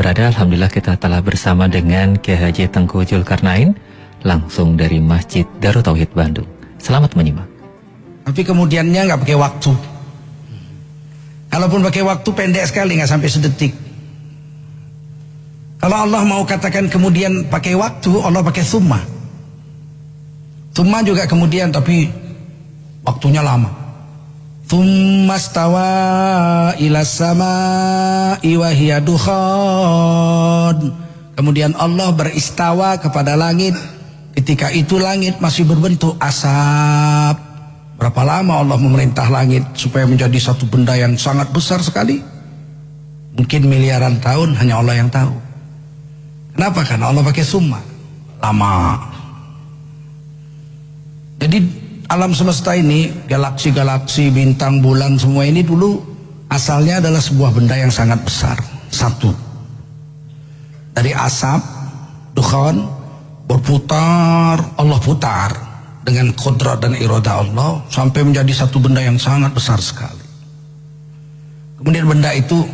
berada, Alhamdulillah kita telah bersama dengan Kiai Tengku Julkarnain langsung dari Masjid Darut Tauhid Bandung. Selamat menyimak. Tapi kemudiannya nggak pakai waktu. Kalaupun pakai waktu pendek sekali nggak sampai sedetik. Kalau Allah mau katakan kemudian pakai waktu, Allah pakai summa. Summa juga kemudian tapi waktunya lama. Thumma stawa ila hiya dukhan. Kemudian Allah beristawa kepada langit. Ketika itu langit masih berbentuk asap. Berapa lama Allah memerintah langit supaya menjadi satu benda yang sangat besar sekali? Mungkin miliaran tahun hanya Allah yang tahu. Kenapa? Karena Allah pakai summa. Lama. Jadi alam semesta ini, galaksi-galaksi, bintang, bulan, semua ini dulu asalnya adalah sebuah benda yang sangat besar. Satu. Dari asap, dukhan, berputar, Allah putar dengan kodrat dan iroda Allah sampai menjadi satu benda yang sangat besar sekali. Kemudian benda itu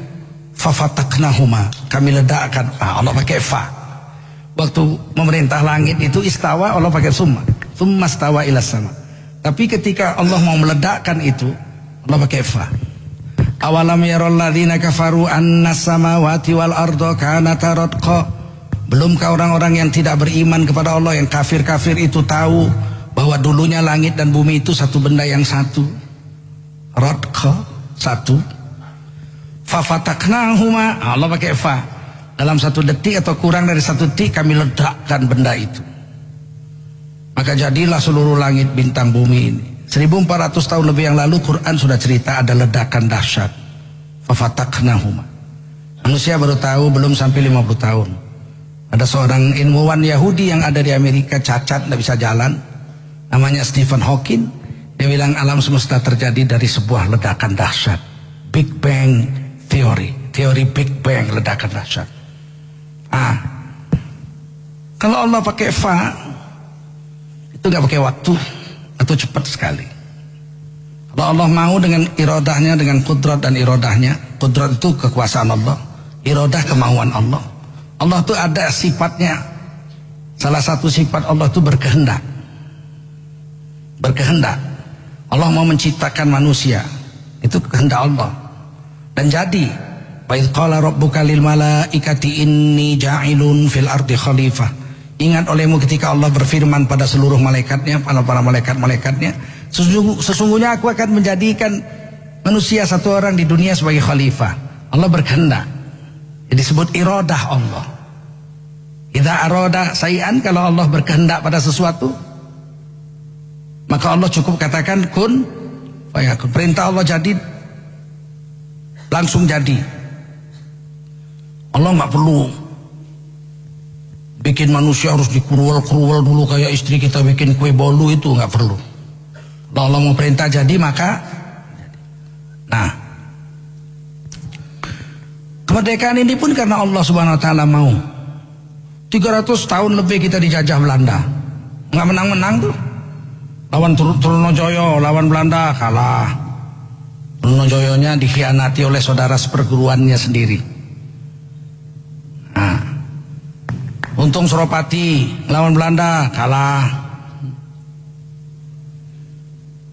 fafataknahuma, kami ledakkan. Ah, Allah pakai fa. Waktu memerintah langit itu istawa Allah pakai summa. Summa stawa ila sama. Tapi ketika Allah mau meledakkan itu, Allah pakai fa. Awalam yarol ladina kafaru anna samawati wal ardo kanata radqa. Belumkah orang-orang yang tidak beriman kepada Allah yang kafir-kafir itu tahu bahwa dulunya langit dan bumi itu satu benda yang satu. Radqa satu. Fafataknahuma Allah pakai fa. Dalam satu detik atau kurang dari satu detik kami ledakkan benda itu. Maka jadilah seluruh langit bintang bumi ini. 1400 tahun lebih yang lalu Quran sudah cerita ada ledakan dahsyat. Fafataknahuma. Manusia baru tahu belum sampai 50 tahun. Ada seorang ilmuwan Yahudi yang ada di Amerika cacat tidak bisa jalan. Namanya Stephen Hawking. Dia bilang alam semesta terjadi dari sebuah ledakan dahsyat. Big Bang Theory. Teori Big Bang ledakan dahsyat. Ah, kalau Allah pakai fa, itu nggak pakai waktu atau cepat sekali. Kalau Allah mau dengan irodahnya, dengan kudrat dan irodahnya, kudrat itu kekuasaan Allah, irodah kemauan Allah. Allah itu ada sifatnya. Salah satu sifat Allah itu berkehendak. Berkehendak. Allah mau menciptakan manusia. Itu kehendak Allah. Dan jadi, idh qala rabbuka lil malaikati inni ja'ilun fil ardi khalifah. Ingat olehmu ketika Allah berfirman pada seluruh malaikatnya, pada para malaikat-malaikatnya, sesungguhnya aku akan menjadikan manusia satu orang di dunia sebagai khalifah. Allah berkehendak. Jadi disebut iradah Allah. Idza arada sayan kalau Allah berkehendak pada sesuatu, maka Allah cukup katakan kun fayakun. Perintah Allah jadi langsung jadi. Allah nggak perlu bikin manusia harus dikurual-kurual dulu kayak istri kita bikin kue bolu itu nggak perlu. Kalau Allah mau perintah jadi maka nah kemerdekaan ini pun karena Allah Subhanahu wa taala mau. 300 tahun lebih kita dijajah Belanda. nggak menang-menang tuh. Lawan Trunojoyo, lawan Belanda kalah. Trunojoyonya dikhianati oleh saudara seperguruannya sendiri. Untung Suropati lawan Belanda kalah.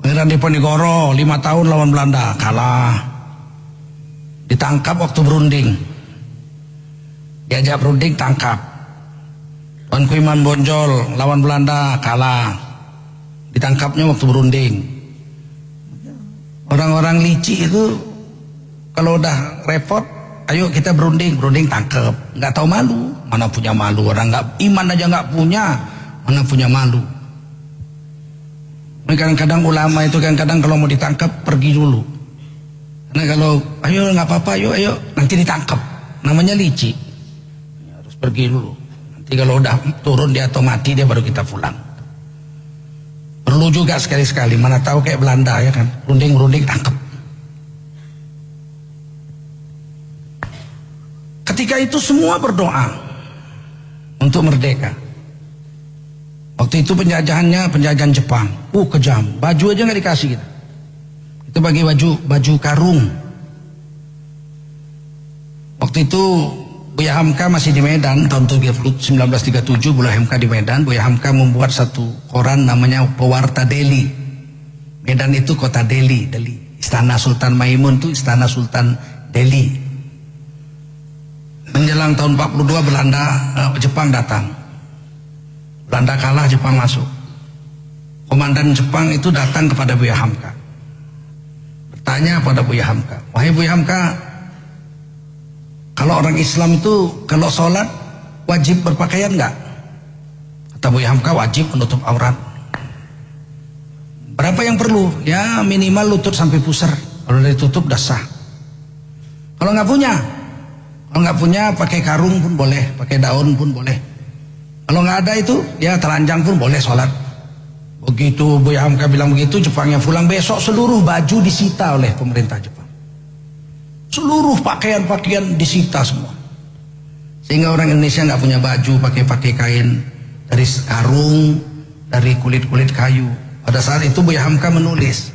Pangeran Diponegoro lima tahun lawan Belanda kalah. Ditangkap waktu berunding. Diajak berunding tangkap. Tuan Kuiman Bonjol lawan Belanda kalah. Ditangkapnya waktu berunding. Orang-orang licik itu kalau udah repot, ayo kita berunding, berunding tangkep. Nggak tahu malu, mana punya malu orang nggak iman aja nggak punya, mana punya malu. Kadang-kadang ulama itu kadang-kadang kalau mau ditangkap pergi dulu. Karena kalau ayo nggak apa-apa, ayo ayo nanti ditangkap. Namanya licik. Harus pergi dulu. Nanti kalau udah turun dia atau mati dia baru kita pulang. Perlu juga sekali-sekali, mana tahu kayak Belanda ya kan, runding-runding tangkap. Ketika itu semua berdoa untuk merdeka. Waktu itu penjajahannya penjajahan Jepang. Uh kejam, baju aja nggak dikasih kita. Itu bagi baju baju karung. Waktu itu Buya Hamka masih di Medan tahun 1937 Buya Hamka di Medan Buya Hamka membuat satu koran namanya Pewarta Delhi Medan itu kota Delhi Delhi Istana Sultan Maimun itu Istana Sultan Delhi menjelang tahun 42 Belanda uh, Jepang datang Belanda kalah Jepang masuk komandan Jepang itu datang kepada Buya Hamka bertanya pada Buya Hamka wahai Buya Hamka kalau orang Islam itu kalau sholat wajib berpakaian nggak? Kata Bu Hamka wajib menutup aurat. Berapa yang perlu? Ya minimal lutut sampai pusar. Kalau ditutup dah sah. Kalau nggak punya, kalau nggak punya pakai karung pun boleh, pakai daun pun boleh. Kalau nggak ada itu, ya telanjang pun boleh sholat. Begitu Bu Hamka bilang begitu, Jepangnya pulang besok seluruh baju disita oleh pemerintah Jepang. Seluruh pakaian-pakaian disita semua. Sehingga orang Indonesia nggak punya baju pakai pakai kain dari karung, dari kulit-kulit kayu. Pada saat itu Buya Hamka menulis,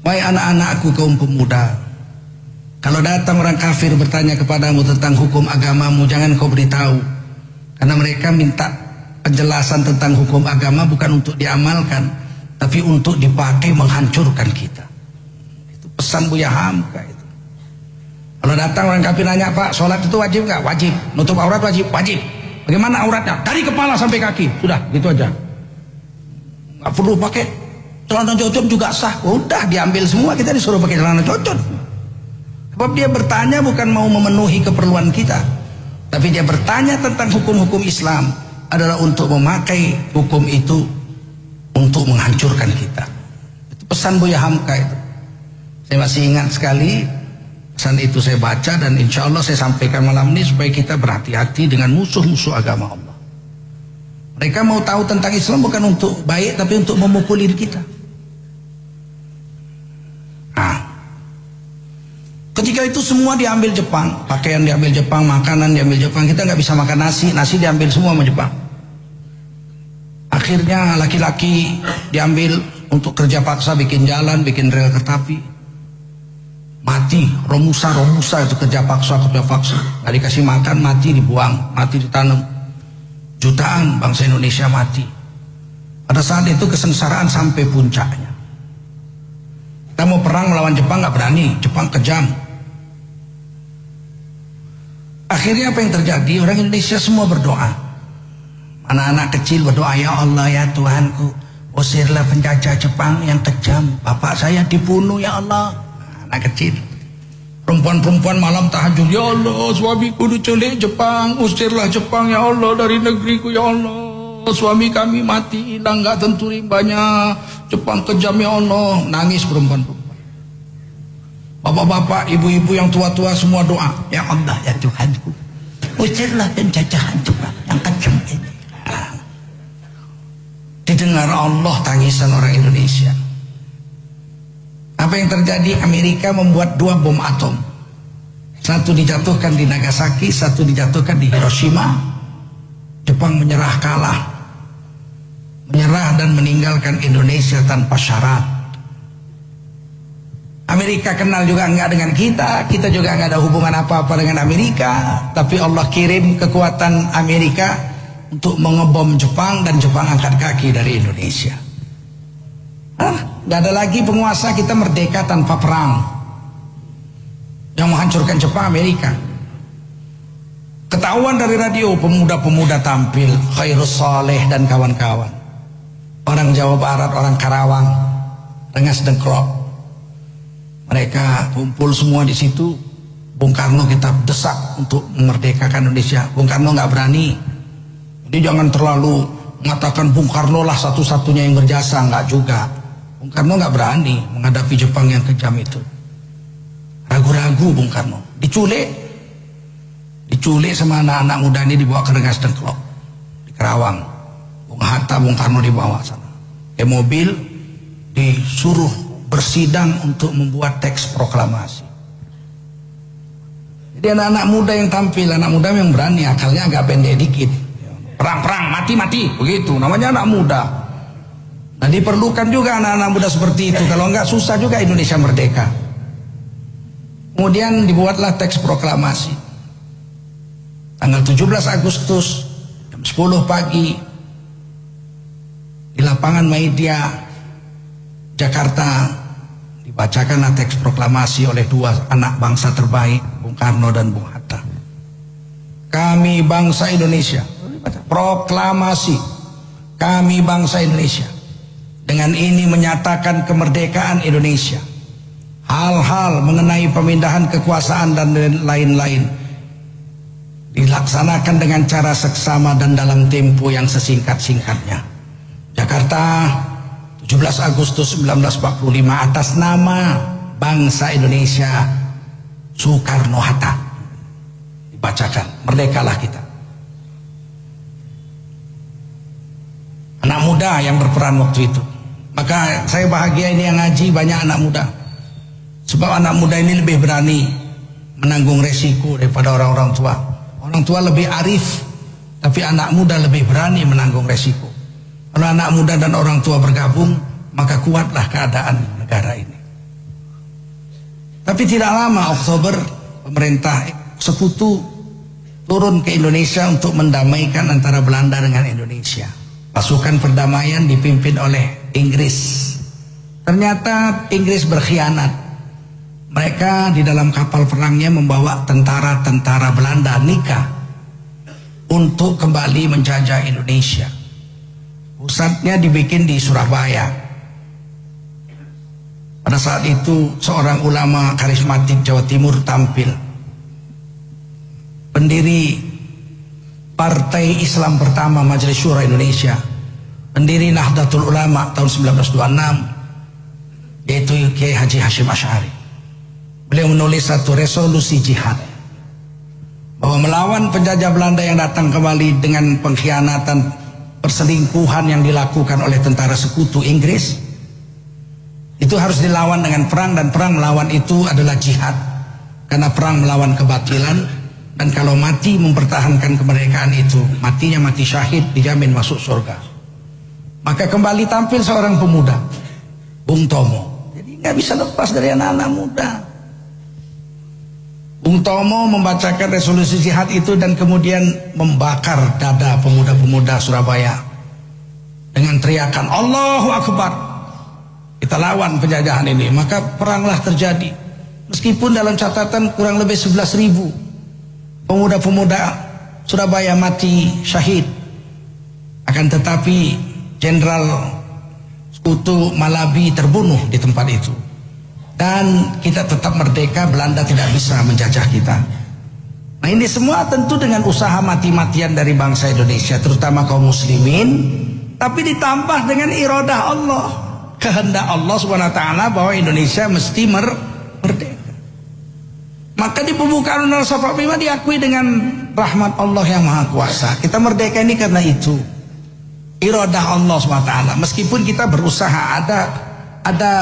Wahai anak-anakku kaum pemuda, kalau datang orang kafir bertanya kepadamu tentang hukum agamamu, jangan kau beritahu. Karena mereka minta penjelasan tentang hukum agama bukan untuk diamalkan, tapi untuk dipakai menghancurkan kita. Itu pesan Buya Hamka itu. Kalau datang orang kafir nanya Pak, sholat itu wajib nggak? Wajib. Nutup aurat wajib? Wajib. Bagaimana auratnya? Dari kepala sampai kaki. Sudah, gitu aja. Nggak perlu pakai celana cocok juga sah. Udah diambil semua kita disuruh pakai celana cocok. Sebab dia bertanya bukan mau memenuhi keperluan kita, tapi dia bertanya tentang hukum-hukum Islam adalah untuk memakai hukum itu untuk menghancurkan kita. Itu pesan Buya Hamka itu. Saya masih ingat sekali Pesan itu saya baca dan insya Allah saya sampaikan malam ini supaya kita berhati-hati dengan musuh-musuh agama Allah. Mereka mau tahu tentang Islam bukan untuk baik tapi untuk memukul diri kita. Nah, ketika itu semua diambil Jepang, pakaian diambil Jepang, makanan diambil Jepang, kita nggak bisa makan nasi, nasi diambil semua sama Jepang. Akhirnya laki-laki diambil untuk kerja paksa bikin jalan, bikin rel kereta api mati. Romusa romusa itu kerja paksa kerja paksa. Nggak dikasih makan mati dibuang. Mati ditanam. Jutaan bangsa Indonesia mati. Pada saat itu kesengsaraan sampai puncaknya. Kita mau perang melawan Jepang nggak berani. Jepang kejam akhirnya apa yang terjadi? Orang Indonesia semua berdoa. Anak-anak kecil berdoa ya Allah ya Tuhanku usirlah penjajah Jepang yang kejam. Bapak saya dibunuh ya Allah. Anak kecil. Perempuan-perempuan malam tahajud ya Allah suamiku diculik Jepang usirlah Jepang ya Allah dari negeriku ya Allah. Suami kami mati hilang gak tentu rimbanya. Jepang kejam ya Allah. Nangis perempuan-perempuan bapak-bapak ibu-ibu yang tua-tua semua doa ya Allah ya Tuhanku usirlah penjajahan Jepang yang kejam ini didengar Allah tangisan orang Indonesia apa yang terjadi? Amerika membuat dua bom atom. Satu dijatuhkan di Nagasaki, satu dijatuhkan di Hiroshima. Jepang menyerah kalah. Menyerah dan meninggalkan Indonesia tanpa syarat. Amerika kenal juga enggak dengan kita, kita juga enggak ada hubungan apa-apa dengan Amerika, tapi Allah kirim kekuatan Amerika untuk mengebom Jepang dan Jepang angkat kaki dari Indonesia. Hah? Gak ada lagi penguasa kita merdeka tanpa perang. Yang menghancurkan Jepang Amerika. Ketahuan dari radio pemuda-pemuda tampil Khairus Saleh dan kawan-kawan. Orang Jawa Barat, orang Karawang, Rengas Dengklok. Mereka kumpul semua di situ. Bung Karno kita desak untuk memerdekakan Indonesia. Bung Karno nggak berani. Jadi jangan terlalu mengatakan Bung Karno lah satu-satunya yang berjasa, nggak juga. Bung Karno nggak berani menghadapi Jepang yang kejam itu. Ragu-ragu Bung Karno. Diculik. Diculik sama anak-anak muda ini dibawa ke Rengas Dengklok. Di Kerawang. Bung Hatta, Bung Karno dibawa sana. Ke mobil disuruh bersidang untuk membuat teks proklamasi. Jadi anak-anak muda yang tampil, anak muda yang berani, akalnya agak pendek dikit. Perang-perang, mati-mati, begitu. Namanya anak muda. Nah diperlukan juga anak-anak muda seperti itu. Kalau enggak susah juga Indonesia merdeka. Kemudian dibuatlah teks proklamasi. tanggal 17 Agustus jam 10 pagi di lapangan Maidia Jakarta dibacakan teks proklamasi oleh dua anak bangsa terbaik Bung Karno dan Bung Hatta. Kami bangsa Indonesia proklamasi. Kami bangsa Indonesia. Dengan ini menyatakan kemerdekaan Indonesia. Hal-hal mengenai pemindahan kekuasaan dan lain-lain dilaksanakan dengan cara seksama dan dalam tempo yang sesingkat-singkatnya. Jakarta 17 Agustus 1945 atas nama bangsa Indonesia Soekarno-Hatta dibacakan merdekalah kita. Anak muda yang berperan waktu itu. Maka saya bahagia ini yang ngaji banyak anak muda. Sebab anak muda ini lebih berani menanggung resiko daripada orang-orang tua. Orang tua lebih arif tapi anak muda lebih berani menanggung resiko kalau anak muda dan orang tua bergabung, maka kuatlah keadaan negara ini. Tapi tidak lama Oktober pemerintah sekutu turun ke Indonesia untuk mendamaikan antara Belanda dengan Indonesia. Pasukan perdamaian dipimpin oleh Inggris. Ternyata Inggris berkhianat. Mereka di dalam kapal perangnya membawa tentara-tentara Belanda nikah untuk kembali menjajah Indonesia. Pusatnya dibikin di Surabaya. Pada saat itu seorang ulama karismatik Jawa Timur tampil. Pendiri Partai Islam pertama Majelis Syura Indonesia. Pendiri Nahdlatul Ulama tahun 1926 yaitu Kiai Haji Hashim Asy'ari. Beliau menulis satu resolusi jihad bahwa melawan penjajah Belanda yang datang kembali dengan pengkhianatan perselingkuhan yang dilakukan oleh tentara sekutu Inggris itu harus dilawan dengan perang dan perang melawan itu adalah jihad. Karena perang melawan kebatilan dan kalau mati mempertahankan kemerdekaan itu matinya mati syahid dijamin masuk surga. Maka kembali tampil seorang pemuda Bung Tomo. Jadi nggak bisa lepas dari anak-anak muda Bung Tomo membacakan resolusi jihad itu dan kemudian membakar dada pemuda-pemuda Surabaya dengan teriakan Allahu Akbar. Kita lawan penjajahan ini, maka peranglah terjadi. Meskipun dalam catatan kurang lebih 11 ribu pemuda-pemuda Surabaya mati syahid. Akan tetapi Jenderal Sekutu Malabi terbunuh di tempat itu dan kita tetap merdeka Belanda tidak bisa menjajah kita. Nah ini semua tentu dengan usaha mati-matian dari bangsa Indonesia terutama kaum muslimin. Tapi ditambah dengan irodah Allah. Kehendak Allah SWT bahwa Indonesia mesti mer merdeka. Maka di pembukaan Undang-Undang 45 diakui dengan rahmat Allah yang maha kuasa. Kita merdeka ini karena itu. Irodah Allah SWT meskipun kita berusaha ada ada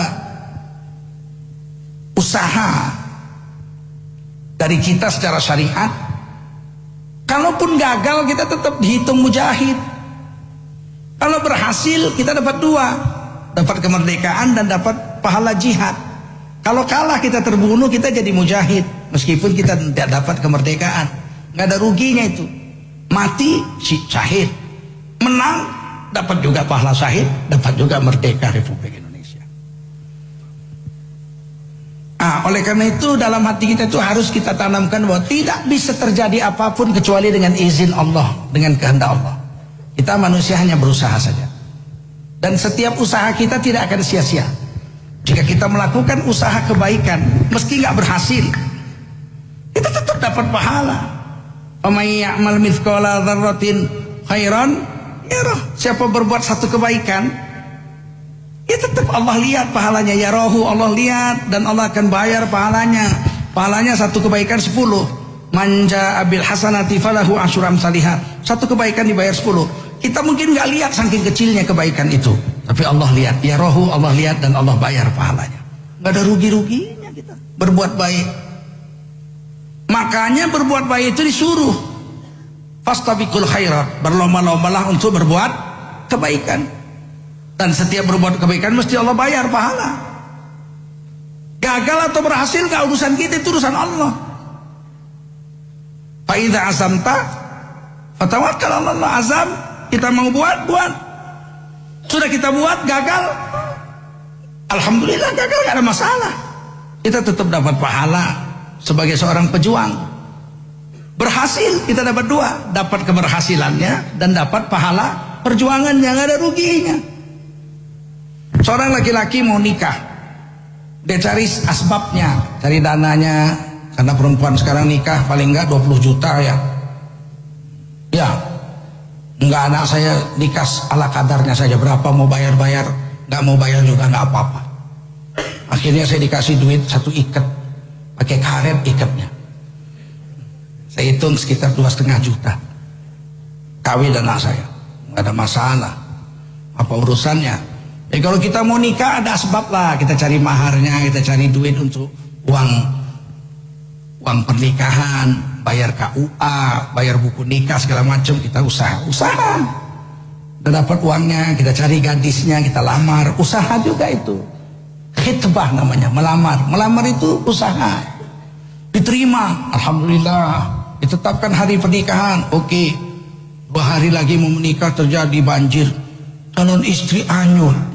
usaha dari kita secara syariat kalaupun gagal kita tetap dihitung mujahid. Kalau berhasil kita dapat dua dapat kemerdekaan dan dapat pahala jihad. Kalau kalah kita terbunuh kita jadi mujahid meskipun kita tidak dapat kemerdekaan. Nggak ada ruginya itu. Mati syahid. Menang dapat juga pahala syahid dapat juga merdeka Republik Indonesia Nah, oleh karena itu dalam hati kita itu harus kita tanamkan bahwa tidak bisa terjadi apa pun kecuali dengan izin Allah, dengan kehendak Allah. Kita manusia hanya berusaha saja. Dan setiap usaha kita tidak akan sia-sia. Jika kita melakukan usaha kebaikan, meski nggak berhasil, kita tetap dapat pahala. Khairan. Siapa berbuat satu kebaikan, Ya tetap Allah lihat pahalanya ya rohu Allah lihat dan Allah akan bayar pahalanya. Pahalanya satu kebaikan sepuluh. Manja abil hasanati falahu asyuram salihat. Satu kebaikan dibayar sepuluh. Kita mungkin nggak lihat saking kecilnya kebaikan itu. Tapi Allah lihat. Ya rohu Allah lihat dan Allah bayar pahalanya. Gak ada rugi-ruginya kita. Berbuat baik. Makanya berbuat baik itu disuruh. Fastabikul khairat. Berlomba-lombalah untuk berbuat kebaikan. Dan setiap berbuat kebaikan mesti Allah bayar pahala. Gagal atau berhasil gak urusan kita itu urusan Allah. Fa idza azamta 'ala Allah. Azam kita mau buat, buat. Sudah kita buat gagal. Alhamdulillah gagal gak ada masalah. Kita tetap dapat pahala sebagai seorang pejuang. Berhasil kita dapat dua, dapat keberhasilannya dan dapat pahala perjuangan yang ada ruginya. Seorang laki-laki mau nikah, dia cari asbabnya, cari dananya, karena perempuan sekarang nikah paling enggak 20 juta ya. Ya, enggak anak saya nikah ala kadarnya saja berapa mau bayar-bayar, enggak mau bayar juga enggak apa-apa. Akhirnya saya dikasih duit satu ikat, pakai karet ikatnya. Saya hitung sekitar dua setengah juta. Kawin anak saya, nggak ada masalah. Apa urusannya? Ya kalau kita mau nikah ada sebab lah. Kita cari maharnya, kita cari duit untuk uang uang pernikahan, bayar KUA, bayar buku nikah segala macam kita usaha, usaha. Dan dapat uangnya, kita cari gadisnya, kita lamar, usaha juga itu. Khitbah namanya, melamar. Melamar itu usaha. Diterima, alhamdulillah. Ditetapkan hari pernikahan, oke. Dua hari lagi mau menikah terjadi banjir. Calon istri anyut.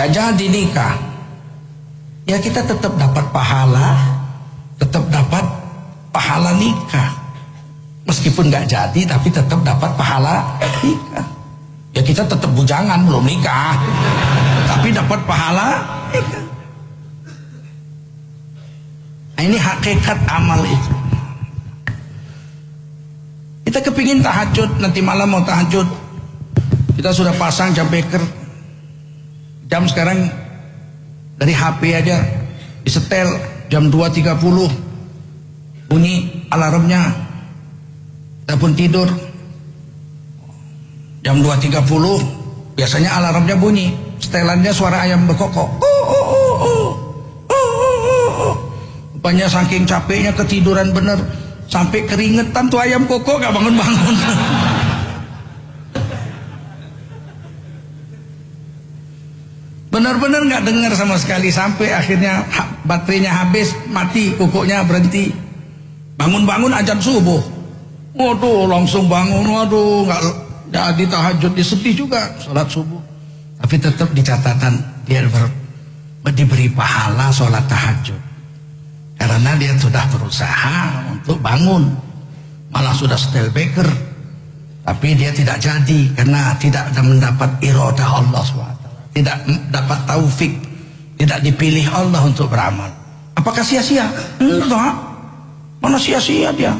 Gak jadi nikah. Ya kita tetap dapat pahala, tetap dapat pahala nikah. Meskipun gak jadi, tapi tetap dapat pahala nikah. Ya kita tetap bujangan belum nikah, tapi dapat pahala nikah. Nah ini hakikat amal itu. Kita kepingin tahajud, nanti malam mau tahajud. Kita sudah pasang jam beker. Jam sekarang dari HP aja disetel jam 2.30 bunyi alarmnya. Kita pun tidur. Jam 2.30 biasanya alarmnya bunyi. Setelannya suara ayam berkokok. Oh, oh, oh, oh. Rupanya saking capeknya ketiduran bener sampai keringetan tuh ayam koko gak bangun-bangun. Benar-benar nggak dengar sama sekali sampai akhirnya baterainya habis, mati, kokoknya berhenti. Bangun-bangun ajan subuh. Waduh, langsung bangun. Waduh, nggak jadi tahajud, disedih juga sholat subuh. Tapi tetap di catatan dia ber, diberi pahala sholat tahajud. Karena dia sudah berusaha untuk bangun. Malah sudah setel beker. Tapi dia tidak jadi karena tidak mendapat irodah Allah SWT. Tidak dapat taufik. Tidak dipilih Allah untuk beramal. Apakah sia-sia? Enggak. Mana sia-sia dia?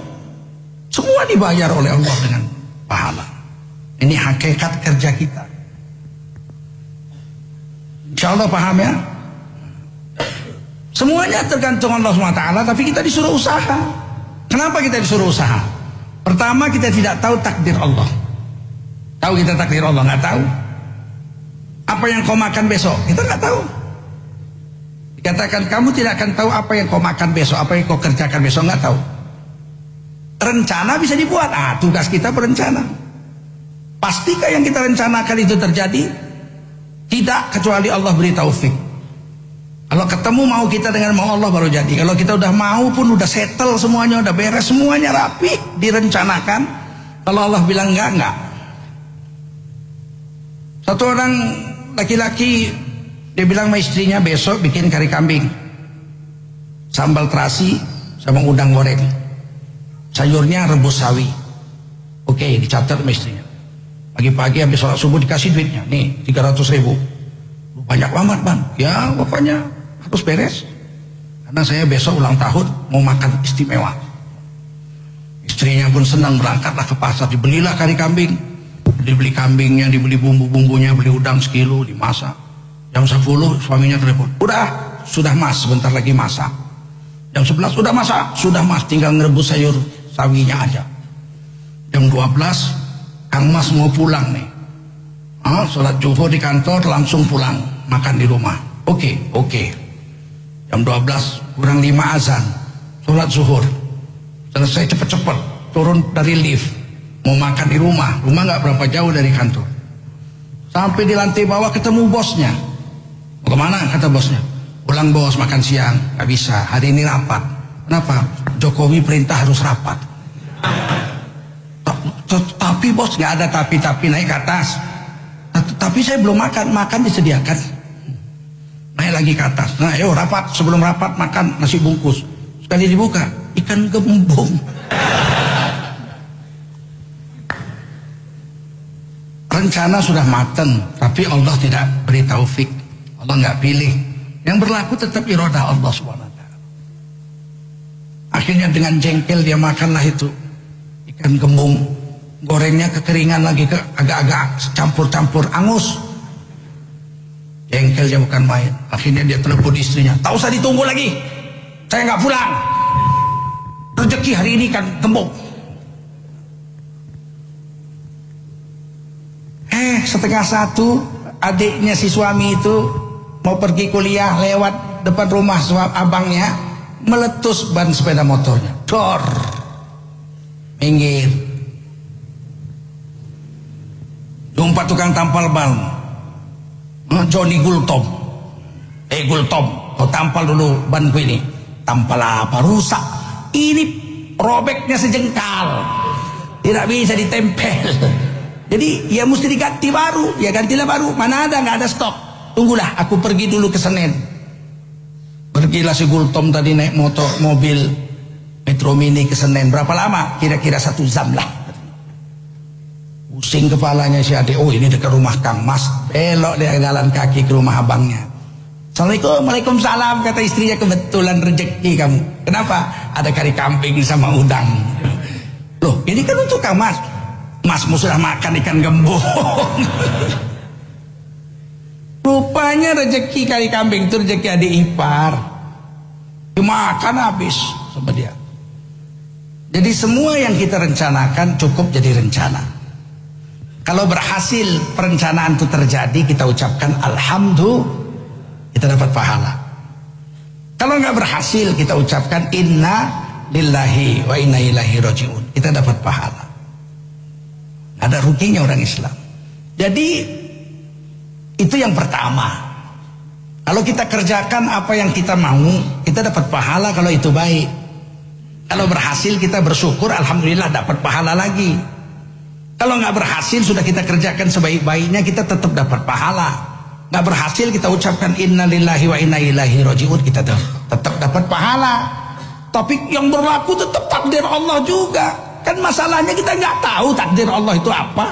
Semua dibayar oleh Allah dengan pahala. Ini hakikat kerja kita. Insya Allah paham ya? Semuanya tergantung Allah SWT Tapi kita disuruh usaha Kenapa kita disuruh usaha? Pertama kita tidak tahu takdir Allah Tahu kita takdir Allah? Nggak tahu Apa yang kau makan besok? Kita nggak tahu Dikatakan kamu tidak akan tahu apa yang kau makan besok Apa yang kau kerjakan besok? Nggak tahu Rencana bisa dibuat Ah tugas kita berencana Pastikah yang kita rencanakan itu terjadi? Tidak kecuali Allah beri taufik kalau ketemu mau kita dengan mau Allah baru jadi. Kalau kita udah mau pun udah settle semuanya, udah beres semuanya rapi, direncanakan. Kalau Allah bilang enggak, enggak. Satu orang laki-laki dia bilang sama istrinya besok bikin kari kambing. Sambal terasi sama udang goreng. Sayurnya rebus sawi. Oke, dicatat sama istrinya. Pagi-pagi habis sholat subuh dikasih duitnya. Nih, 300 ribu. Banyak amat bang. Ya pokoknya harus beres karena saya besok ulang tahun mau makan istimewa istrinya pun senang berangkatlah ke pasar dibelilah kari kambing dibeli kambingnya dibeli bumbu-bumbunya beli udang sekilo dimasak jam 10 suaminya telepon udah sudah mas sebentar lagi masak jam 11 sudah masak sudah mas tinggal ngerebus sayur sawinya aja jam 12 Kang Mas mau pulang nih ah, sholat juhur di kantor langsung pulang makan di rumah oke okay, oke okay. Jam 12 kurang 5 azan. Sholat zuhur. Selesai cepet-cepet. Turun dari lift. Mau makan di rumah. Rumah nggak berapa jauh dari kantor. Sampai di lantai bawah ketemu bosnya. Mau ke mana kata bosnya? Pulang bos makan siang, nggak bisa. Hari ini rapat. Kenapa? Jokowi perintah harus rapat. Tapi bos nggak ada tapi-tapi naik ke atas. Tapi saya belum makan, makan disediakan. Naik lagi ke atas. Nah, yuk rapat. Sebelum rapat makan nasi bungkus. Sekali dibuka, ikan gembung. Rencana sudah matang, tapi Allah tidak beri taufik. Allah nggak pilih. Yang berlaku tetap iroda Allah swt. Akhirnya dengan jengkel dia makanlah itu ikan gembung. Gorengnya kekeringan lagi ke agak-agak campur-campur angus. Jengkelnya bukan main. Akhirnya dia telepon istrinya. Tak usah ditunggu lagi. Saya nggak pulang. Rezeki hari ini kan gembung. Eh setengah satu adiknya si suami itu mau pergi kuliah lewat depan rumah abangnya meletus ban sepeda motornya. Dor. Minggir. Jumpa tukang tampal ban. Johnny Gultom. Eh Gultom, kau tampal dulu banku ini. Tampal apa? Rusak. Ini robeknya sejengkal. Tidak bisa ditempel. Jadi ya mesti diganti baru. Ya gantilah baru. Mana ada nggak ada stok. Tunggulah aku pergi dulu ke Senen. Pergilah si Gultom tadi naik motor mobil Metro Mini ke Senen. Berapa lama? Kira-kira satu jam lah. Pusing kepalanya si adik. Oh ini dekat rumah Kang Mas. Belok dia jalan kaki ke rumah abangnya. Assalamualaikum, Waalaikumsalam kata istrinya kebetulan rezeki kamu. Kenapa? Ada kari kambing sama udang. Loh, ini kan untuk Kang Mas. Masmu sudah makan ikan gembung. Rupanya rezeki kari kambing itu rezeki adik ipar. Dimakan habis sama dia. Jadi semua yang kita rencanakan cukup jadi rencana. Kalau berhasil perencanaan itu terjadi, kita ucapkan alhamdulillah, kita dapat pahala. Kalau nggak berhasil, kita ucapkan inna lillahi wa inna ilahi rojiun. Kita dapat pahala. Ada ruginya orang Islam. Jadi itu yang pertama. Kalau kita kerjakan apa yang kita mau, kita dapat pahala kalau itu baik. Kalau berhasil kita bersyukur, alhamdulillah dapat pahala lagi. Kalau nggak berhasil sudah kita kerjakan sebaik-baiknya kita tetap dapat pahala. Nggak berhasil kita ucapkan inna lillahi wa inna ilaihi rojiun kita tetap dapat pahala. Tapi yang berlaku tetap takdir Allah juga. Kan masalahnya kita nggak tahu takdir Allah itu apa.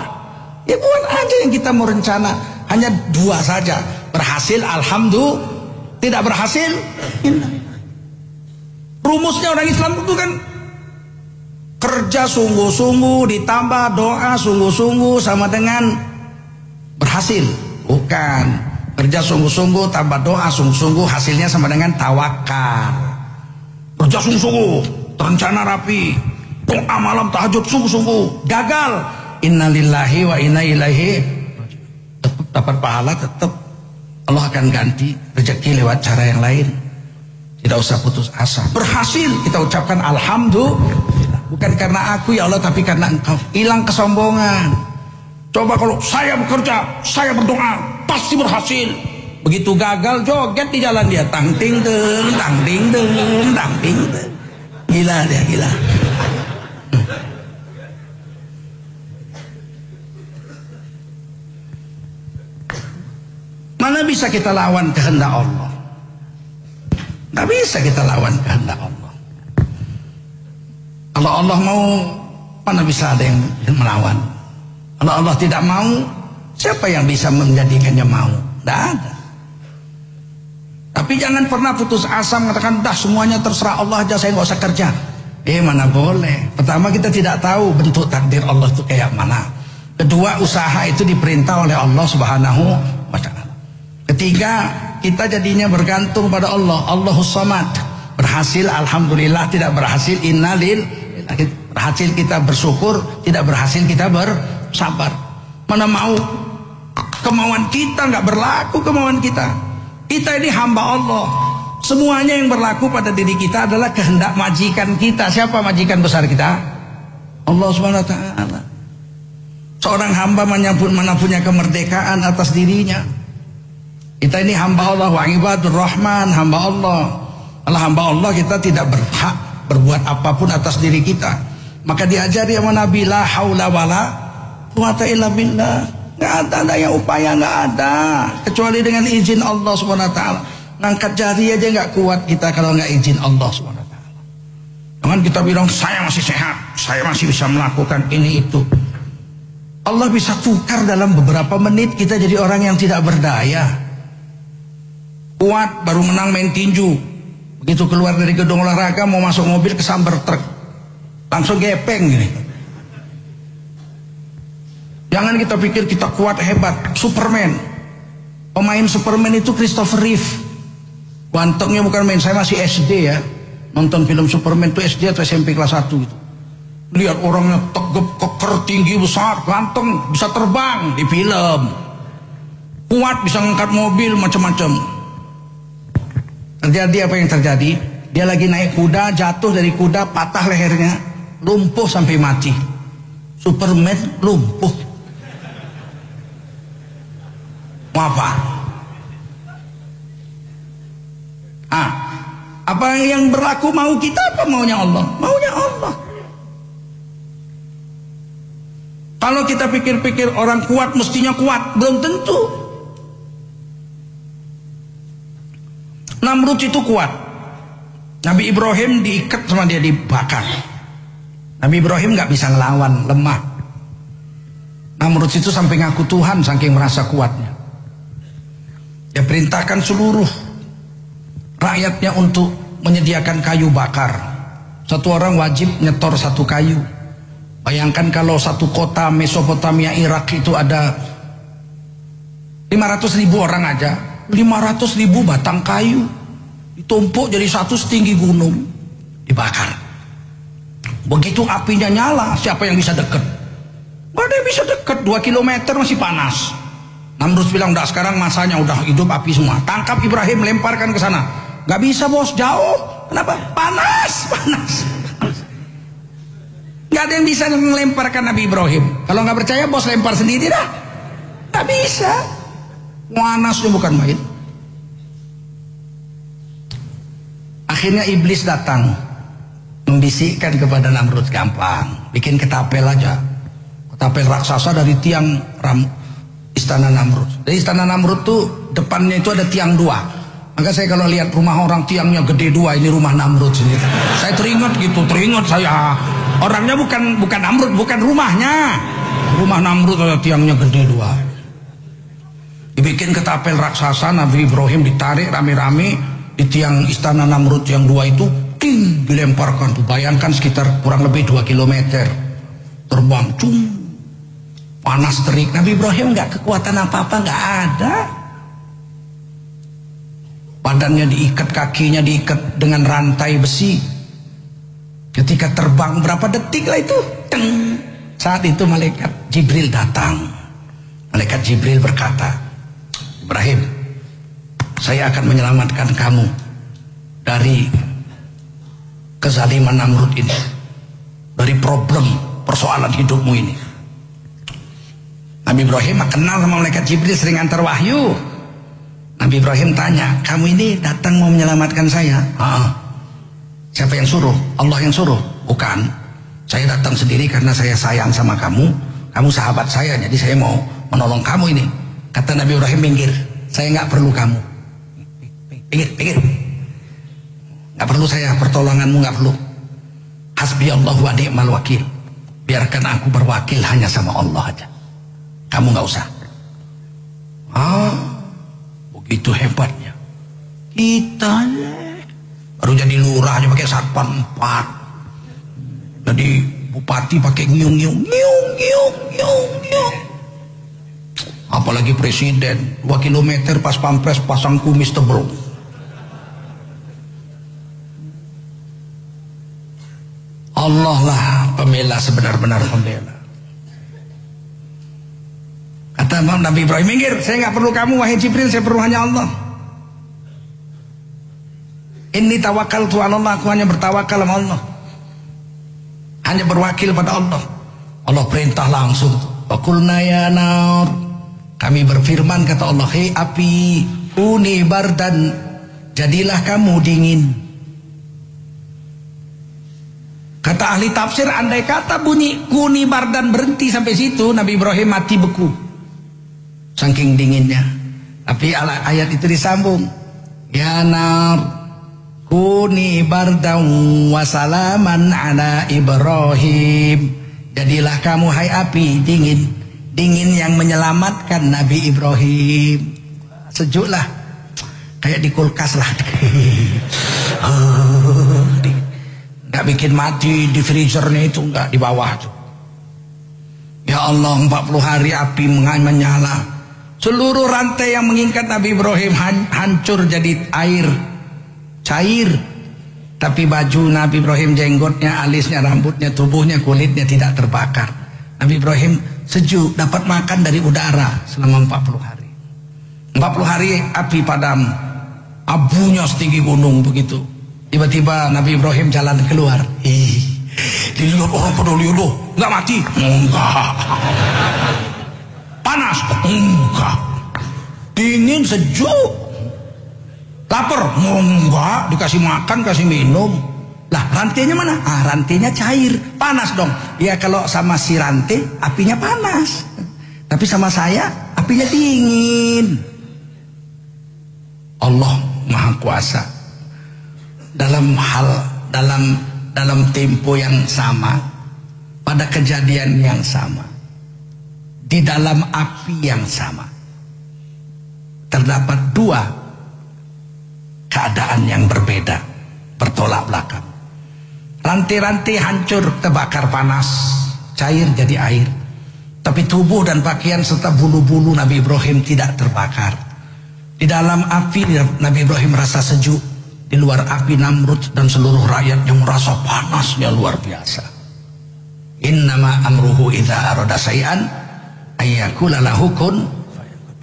Ya buat aja yang kita mau rencana. Hanya dua saja. Berhasil alhamdulillah. Tidak berhasil. Rumusnya orang Islam itu kan kerja sungguh-sungguh ditambah doa sungguh-sungguh sama dengan berhasil bukan kerja sungguh-sungguh tambah doa sungguh-sungguh hasilnya sama dengan tawakal kerja sungguh-sungguh terencana rapi doa malam tahajud sungguh-sungguh gagal innalillahi wa inna ilaihi tetap dapat pahala tetap Allah akan ganti rezeki lewat cara yang lain tidak usah putus asa berhasil kita ucapkan alhamdulillah Bukan karena aku ya Allah tapi karena engkau. Hilang kesombongan. Coba kalau saya bekerja, saya berdoa, pasti berhasil. Begitu gagal joget di jalan dia tang ting teng, tang ting teng, tang ting teng. Gila dia gila. Mana bisa kita lawan kehendak Allah? Tidak bisa kita lawan kehendak Allah. Kalau Allah mau, mana bisa ada yang melawan? Kalau Allah tidak mau, siapa yang bisa menjadikannya mau? Tidak ada. Tapi jangan pernah putus asa mengatakan, dah semuanya terserah Allah aja, saya nggak usah kerja. Eh mana boleh. Pertama kita tidak tahu bentuk takdir Allah itu kayak mana. Kedua usaha itu diperintah oleh Allah Subhanahu wa taala. Ketiga, kita jadinya bergantung pada Allah. Allahus Samad. Berhasil alhamdulillah, tidak berhasil innalil. Berhasil kita bersyukur, tidak berhasil kita bersabar. Mana mau kemauan kita nggak berlaku kemauan kita. Kita ini hamba Allah. Semuanya yang berlaku pada diri kita adalah kehendak majikan kita. Siapa majikan besar kita? Allah Subhanahu wa taala. Seorang hamba menyambut mana punya kemerdekaan atas dirinya. Kita ini hamba Allah wa ibadur rahman, hamba Allah. Allah hamba Allah kita tidak berhak berbuat apa pun atas diri kita. Maka diajari sama Nabi la haula wala quwata illa billah. Enggak ada yang upaya enggak ada kecuali dengan izin Allah Subhanahu wa taala. Ngangkat jari aja enggak kuat kita kalau enggak izin Allah Subhanahu wa taala. Jangan kita bilang saya masih sehat, saya masih bisa melakukan ini itu. Allah bisa tukar dalam beberapa menit kita jadi orang yang tidak berdaya kuat baru menang main tinju. Begitu keluar dari gedung olahraga mau masuk mobil kesambar truk. Langsung gepeng gini jangan kita pikir kita kuat hebat. Superman. Pemain Superman itu Christopher Reeve. Gantengnya bukan main. Saya masih SD ya. Nonton film Superman itu SD atau SMP kelas 1 itu lihat orangnya tegap keker tinggi besar ganteng. Bisa terbang di film. Kuat bisa ngangkat mobil macam-macam Terjadi apa yang terjadi? Dia lagi naik kuda, jatuh dari kuda, patah lehernya, lumpuh sampai mati. Superman lumpuh. Mau apa? Ah, apa yang berlaku mau kita apa maunya Allah? Maunya Allah. Kalau kita pikir-pikir orang kuat mestinya kuat, belum tentu. Namrud itu kuat. Nabi Ibrahim diikat sama dia dibakar. Nabi Ibrahim nggak bisa ngelawan, lemah. Namrud itu sampai ngaku Tuhan saking merasa kuatnya. Dia perintahkan seluruh rakyatnya untuk menyediakan kayu bakar. Satu orang wajib nyetor satu kayu. Bayangkan kalau satu kota Mesopotamia Irak itu ada 500 ribu orang aja 500 ribu batang kayu. Ditumpuk jadi satu setinggi gunung. Dibakar. Begitu apinya nyala siapa yang bisa deket? Gak ada yang bisa deket. 2 km masih panas. Namrud bilang udah sekarang masanya udah hidup api semua. Tangkap Ibrahim lemparkan ke sana. Gak bisa bos jauh. Kenapa? Panas panas. Gak ada yang bisa melemparkan Nabi Ibrahim. Kalau nggak percaya bos lempar sendiri dah. Gak bisa. Panasnya bukan main. Akhirnya iblis datang membisikkan kepada Namrud gampang, bikin ketapel aja. Ketapel raksasa dari tiang ram, istana Namrud. Dari istana Namrud tuh depannya itu ada tiang dua. Maka saya kalau lihat rumah orang tiangnya gede dua, ini rumah Namrud sini. Saya teringat gitu, teringat saya. Orangnya bukan bukan Namrud, bukan rumahnya. Rumah Namrud ada tiangnya gede dua. Dibikin ketapel raksasa Nabi Ibrahim ditarik rame-rame di tiang istana Namrud yang dua itu ting dilemparkan. Bayangkan sekitar kurang lebih dua kilometer. Terbang cung. Panas terik. Nabi Ibrahim nggak kekuatan apa-apa nggak ada. Badannya diikat kakinya diikat dengan rantai besi. Ketika terbang berapa detik lah itu? Teng. Saat itu malaikat Jibril datang. Malaikat Jibril berkata Ibrahim, saya akan menyelamatkan kamu dari kezaliman Namrud ini. Dari problem persoalan hidupmu ini. Nabi Ibrahim kenal sama malaikat Jibril sering antar wahyu. Nabi Ibrahim tanya, kamu ini datang mau menyelamatkan saya? Ah, siapa yang suruh? Allah yang suruh? Bukan. Saya datang sendiri karena saya sayang sama kamu. Kamu sahabat saya, jadi saya mau menolong kamu ini. Kata Nabi Ibrahim minggir, saya nggak perlu kamu. Pinggir, pinggir. Nggak perlu saya pertolonganmu nggak perlu. Hasbi Allah wa ni'mal wakil. Biarkan aku berwakil hanya sama Allah aja. Kamu nggak usah. Ah, begitu hebatnya. Kita baru jadi lurah aja pakai satpam empat. Jadi bupati pakai ngiung ngiung ngiung ngiung ngiung ngiung apalagi presiden 2 kilometer pas pampres pasang kumis tebro Allah lah pembela sebenar-benar pembela. Kata Nabi Ibrahim minggir saya nggak perlu kamu wahai Jibril saya perlu hanya Allah. Ini tawakal Tuhan Allah aku hanya bertawakal sama Allah. Hanya berwakil pada Allah. Allah perintah langsung. Wakulna ya nar kami berfirman kata Allah, hei api, kuni bardan jadilah kamu dingin. Kata ahli tafsir andai kata bunyi kuni bardan berhenti sampai situ Nabi Ibrahim mati beku. Saking dinginnya. Tapi ayat itu disambung. Ya nar kuni bardan wasalaman ala Ibrahim. Jadilah kamu hai api dingin dingin yang menyelamatkan Nabi Ibrahim. Sejuk lah kayak di kulkas lah. Nggak bikin mati di freezernya itu nggak di bawah tuh ya Allah 40 hari api menyala. Seluruh rantai yang mengikat Nabi Ibrahim hancur jadi air. Cair. Tapi baju Nabi Ibrahim jenggotnya alisnya rambutnya tubuhnya kulitnya tidak terbakar. Nabi Ibrahim sejuk dapat makan dari udara selama 40 hari 40 hari api padam. Abunya setinggi gunung begitu. Tiba-tiba Nabi Ibrahim jalan keluar. Ih, dilihat orang peduli loh. Enggak mati? Enggak. Panas? Enggak. Dingin sejuk. Lapar? Enggak. Dikasih makan, kasih minum. Lah rantainya mana? Ah rantainya cair. Panas dong. Ya kalau sama si rantai apinya panas. Tapi sama saya apinya dingin. Allah Maha Kuasa dalam hal dalam dalam tempo yang sama pada kejadian yang sama di dalam api yang sama terdapat dua keadaan yang berbeda bertolak belakang rantai-rantai hancur terbakar panas cair jadi air tapi tubuh dan pakaian serta bulu-bulu Nabi Ibrahim tidak terbakar di dalam api Nabi Ibrahim merasa sejuk. Di luar api Namrud dan seluruh rakyat yang merasa panasnya luar biasa. Innama amruhu idha arada sayan ayyakula lahu kun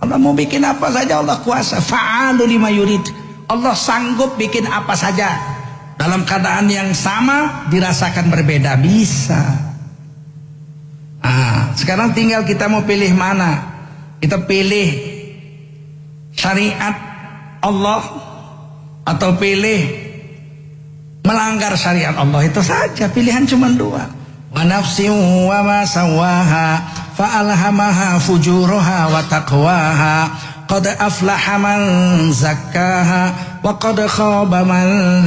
Allah mau bikin apa saja Allah kuasa. Fa'alu lima yurid. Allah sanggup bikin apa saja. Dalam keadaan yang sama dirasakan berbeda bisa. Nah, sekarang tinggal kita mau pilih mana. Kita pilih syariat Allah atau pilih melanggar syariat Allah itu saja pilihan cuma dua wa nafsin wa ma sawaha fa alhamaha fujuraha wa qad aflaha man zakkaha wa qad khaba man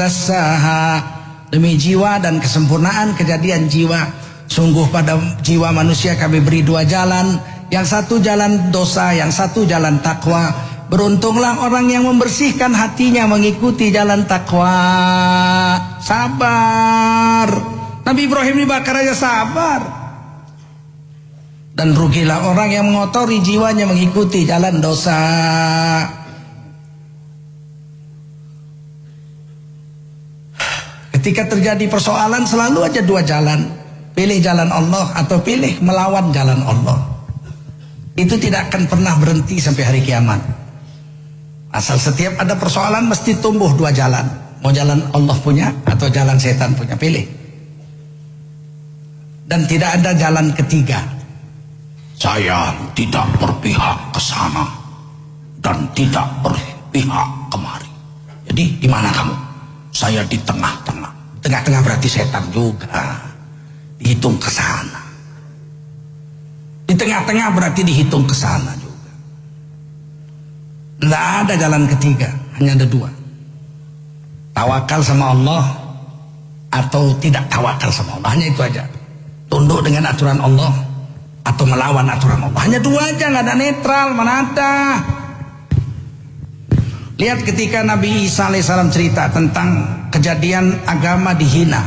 demi jiwa dan kesempurnaan kejadian jiwa sungguh pada jiwa manusia kami beri dua jalan yang satu jalan dosa yang satu jalan takwa Beruntunglah orang yang membersihkan hatinya mengikuti jalan takwa. Sabar. Nabi Ibrahim dibakar aja sabar. Dan rugilah orang yang mengotori jiwanya mengikuti jalan dosa. Ketika terjadi persoalan selalu aja dua jalan. Pilih jalan Allah atau pilih melawan jalan Allah. Itu tidak akan pernah berhenti sampai hari kiamat. Asal setiap ada persoalan mesti tumbuh dua jalan. Mau jalan Allah punya atau jalan setan punya. Pilih. Dan tidak ada jalan ketiga. Saya tidak berpihak ke sana dan tidak berpihak kemari. Jadi di mana kamu? Saya di tengah-tengah. Tengah-tengah berarti setan juga. Dihitung ke sana. Di tengah-tengah berarti dihitung ke sana juga. Tidak ada jalan ketiga, hanya ada dua. Tawakal sama Allah atau tidak tawakal sama Allah, hanya itu aja. Tunduk dengan aturan Allah atau melawan aturan Allah. Hanya dua aja, nggak ada netral, mana ada. Lihat ketika Nabi Isa alaihissalam cerita tentang kejadian agama dihina.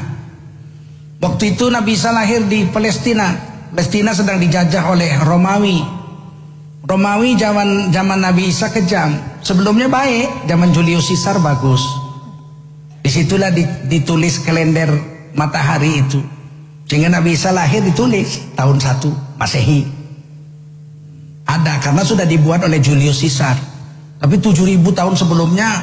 Waktu itu Nabi Isa lahir di Palestina. Palestina sedang dijajah oleh Romawi. Romawi zaman zaman Nabi Isa kejam. Sebelumnya baik, zaman Julius Caesar bagus. Di situlah ditulis kalender matahari itu. Sehingga Nabi Isa lahir ditulis tahun 1 Masehi. Ada karena sudah dibuat oleh Julius Caesar. Tapi 7000 tahun sebelumnya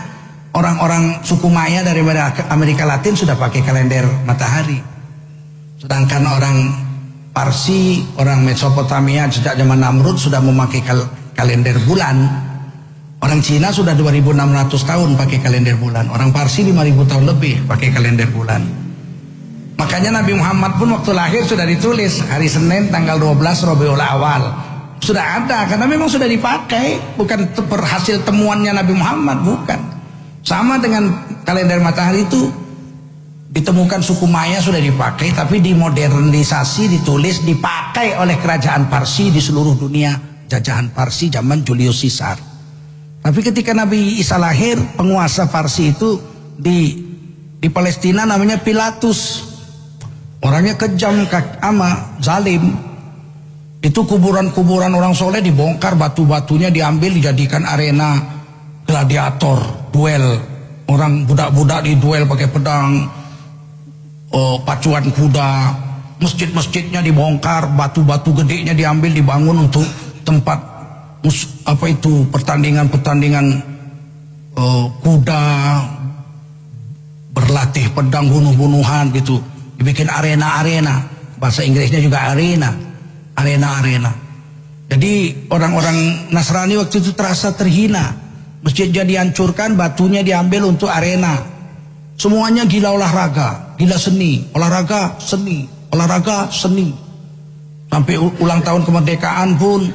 orang-orang suku Maya dari Amerika Latin sudah pakai kalender matahari. Sedangkan orang Parsi, orang Mesopotamia sejak zaman Namrud sudah memakai kal kalender bulan. Orang Cina sudah 2600 tahun pakai kalender bulan. Orang Parsi 5000 tahun lebih pakai kalender bulan. Makanya Nabi Muhammad pun waktu lahir sudah ditulis hari Senin tanggal 12 Rabiul Awal. Sudah ada karena memang sudah dipakai, bukan berhasil temuannya Nabi Muhammad, bukan. Sama dengan kalender matahari itu ditemukan suku Maya sudah dipakai tapi dimodernisasi ditulis dipakai oleh kerajaan Parsi di seluruh dunia. Jajahan Parsi zaman Julius Caesar. Tapi ketika Nabi Isa lahir penguasa Parsi itu di di Palestina namanya Pilatus. Orangnya kejam ama zalim itu kuburan-kuburan orang soleh dibongkar batu-batunya diambil dijadikan arena gladiator duel. Orang budak-budak di duel pakai pedang uh, pacuan kuda, masjid-masjidnya dibongkar, batu-batu gedenya diambil dibangun untuk tempat apa itu pertandingan-pertandingan uh, kuda berlatih pedang bunuh-bunuhan gitu. Dibikin arena-arena. Bahasa Inggrisnya juga arena arena-arena jadi orang-orang Nasrani waktu itu terasa terhina masjidnya dihancurkan batunya diambil untuk arena semuanya gila olahraga gila seni, olahraga seni, olahraga seni. Sampai ulang tahun kemerdekaan pun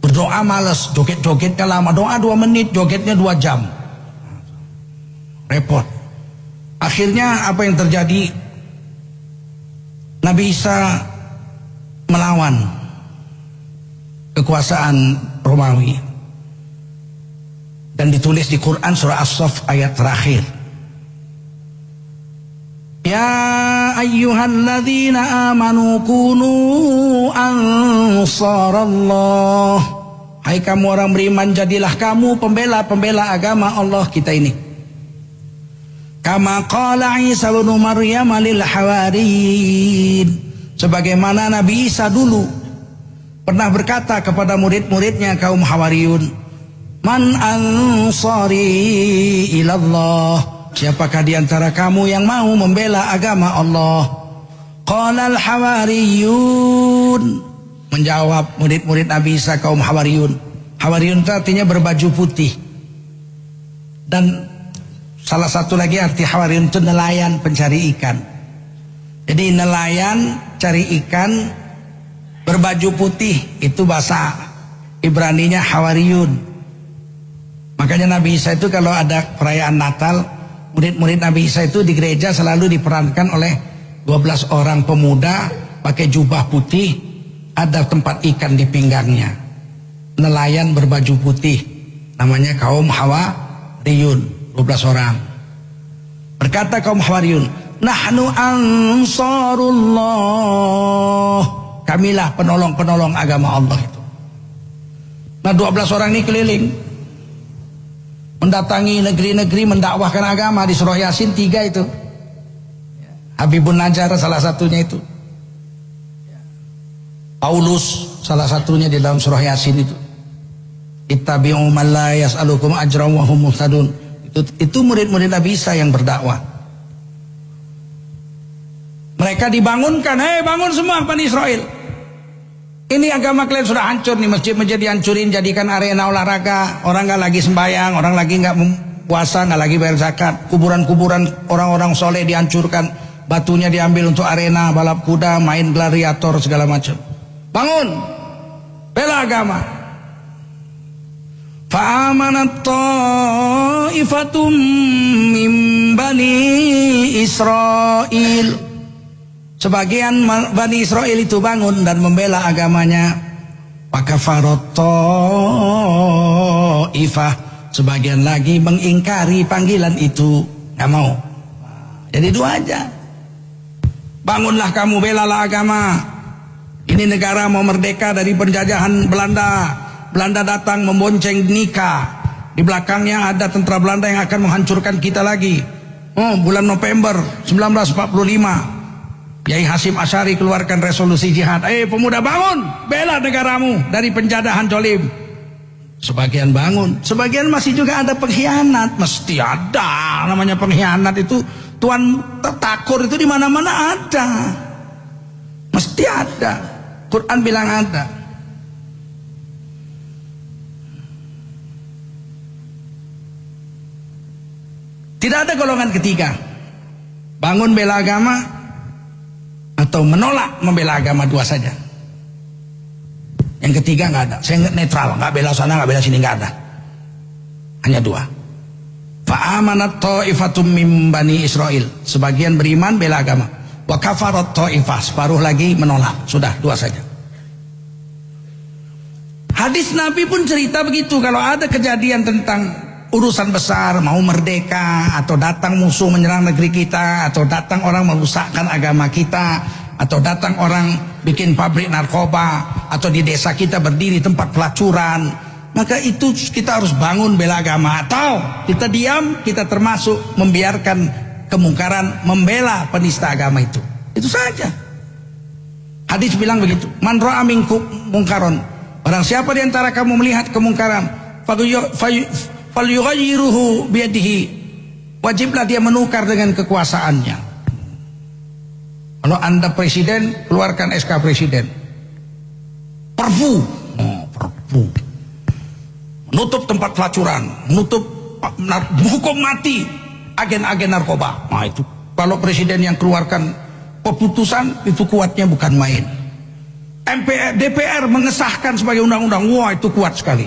berdoa males, joget-jogetnya lama, doa dua menit, jogetnya dua jam. Repot. Akhirnya apa yang terjadi? Nabi Isa melawan kekuasaan Romawi. Dan ditulis di Quran surah As-Saff ayat terakhir. Ya ayyuhalladzina amanu kunu ansarallah. Hai kamu orang beriman jadilah kamu pembela-pembela agama Allah kita ini. Kama qala Isa bin Maryam lil hawariyin. Sebagaimana Nabi Isa dulu pernah berkata kepada murid-muridnya kaum Hawariyun, "Man ansari ilallah?" Siapakah di antara kamu yang mau membela agama Allah? Qala al-hawariyun. Menjawab murid-murid Nabi Isa kaum Hawariyun. Hawariyun itu artinya berbaju putih. Dan salah satu lagi arti Hawariyun itu nelayan pencari ikan. Jadi nelayan cari ikan berbaju putih itu bahasa Ibraninya Hawariyun. Makanya Nabi Isa itu kalau ada perayaan Natal murid-murid Nabi Isa itu di gereja selalu diperankan oleh 12 orang pemuda pakai jubah putih ada tempat ikan di pinggangnya. Nelayan berbaju putih namanya kaum Hawa Riyun 12 orang. Berkata kaum Hawariyun nahnu ansarullah kamilah penolong-penolong agama Allah itu. Nah 12 orang ini keliling. Mendatangi negeri-negeri mendakwahkan agama di surah Yasin tiga itu. Habibun Najar salah satunya itu. Paulus salah satunya di dalam surah Yasin itu. Ittabi'u man la yas'alukum ajran wa hum muhtadun. Itu itu murid-murid Nabi Isa yang berdakwah. Mereka dibangunkan hei bangun semua Bani Israel ini agama kalian sudah hancur nih masjid-masjid dihancurin jadikan arena olahraga. Orang nggak lagi sembahyang, orang lagi nggak puasa, nggak lagi bayar zakat. Kuburan-kuburan orang-orang soleh dihancurkan, batunya diambil untuk arena balap kuda, main gladiator segala macam. Bangun, bela agama. Fa'amanat ta'ifatum min bani Israel Sebagian Bani Israel itu bangun dan membela agamanya. Maka ifah sebagian lagi mengingkari panggilan itu nggak mau. Jadi dua aja. Bangunlah kamu belalah agama. Ini negara mau merdeka dari penjajahan Belanda. Belanda datang membonceng nikah. Di belakangnya ada tentara Belanda yang akan menghancurkan kita lagi. Oh, bulan November 1945 Kiai Hasim Asyari keluarkan resolusi jihad. Eh pemuda bangun, bela negaramu dari penjajahan jolim. Sebagian bangun, sebagian masih juga ada pengkhianat. Mesti ada namanya pengkhianat itu. Tuan tetakur itu di mana-mana ada. Mesti ada. Quran bilang ada. Tidak ada golongan ketiga. Bangun bela agama atau menolak membela agama dua saja. Yang ketiga nggak ada. Saya netral, nggak bela sana, nggak bela sini nggak ada. Hanya dua. Fa'amanat ta'ifatum min bani Israel. Sebagian beriman bela agama. Wa kafarat ta'ifah. Separuh lagi menolak. Sudah, dua saja. Hadis Nabi pun cerita begitu. Kalau ada kejadian tentang urusan besar, mau merdeka, atau datang musuh menyerang negeri kita, atau datang orang merusakkan agama kita, atau datang orang bikin pabrik narkoba, atau di desa kita berdiri tempat pelacuran, maka itu kita harus bangun bela agama. Atau kita diam, kita termasuk membiarkan kemungkaran, membela penista agama itu. Itu saja. Hadis bilang begitu. Man ra'a minkum mungkaron Barang siapa di antara kamu melihat kemungkaran, falyughayyiruhu biyadihi. Wajiblah dia menukar dengan kekuasaannya. Kalau Anda presiden, keluarkan SK presiden. Perpu, oh, perpu. Menutup tempat pelacuran, menutup hukum mati agen-agen narkoba. Nah itu kalau presiden yang keluarkan keputusan itu kuatnya bukan main. MPR, DPR mengesahkan sebagai undang-undang. Wah itu kuat sekali.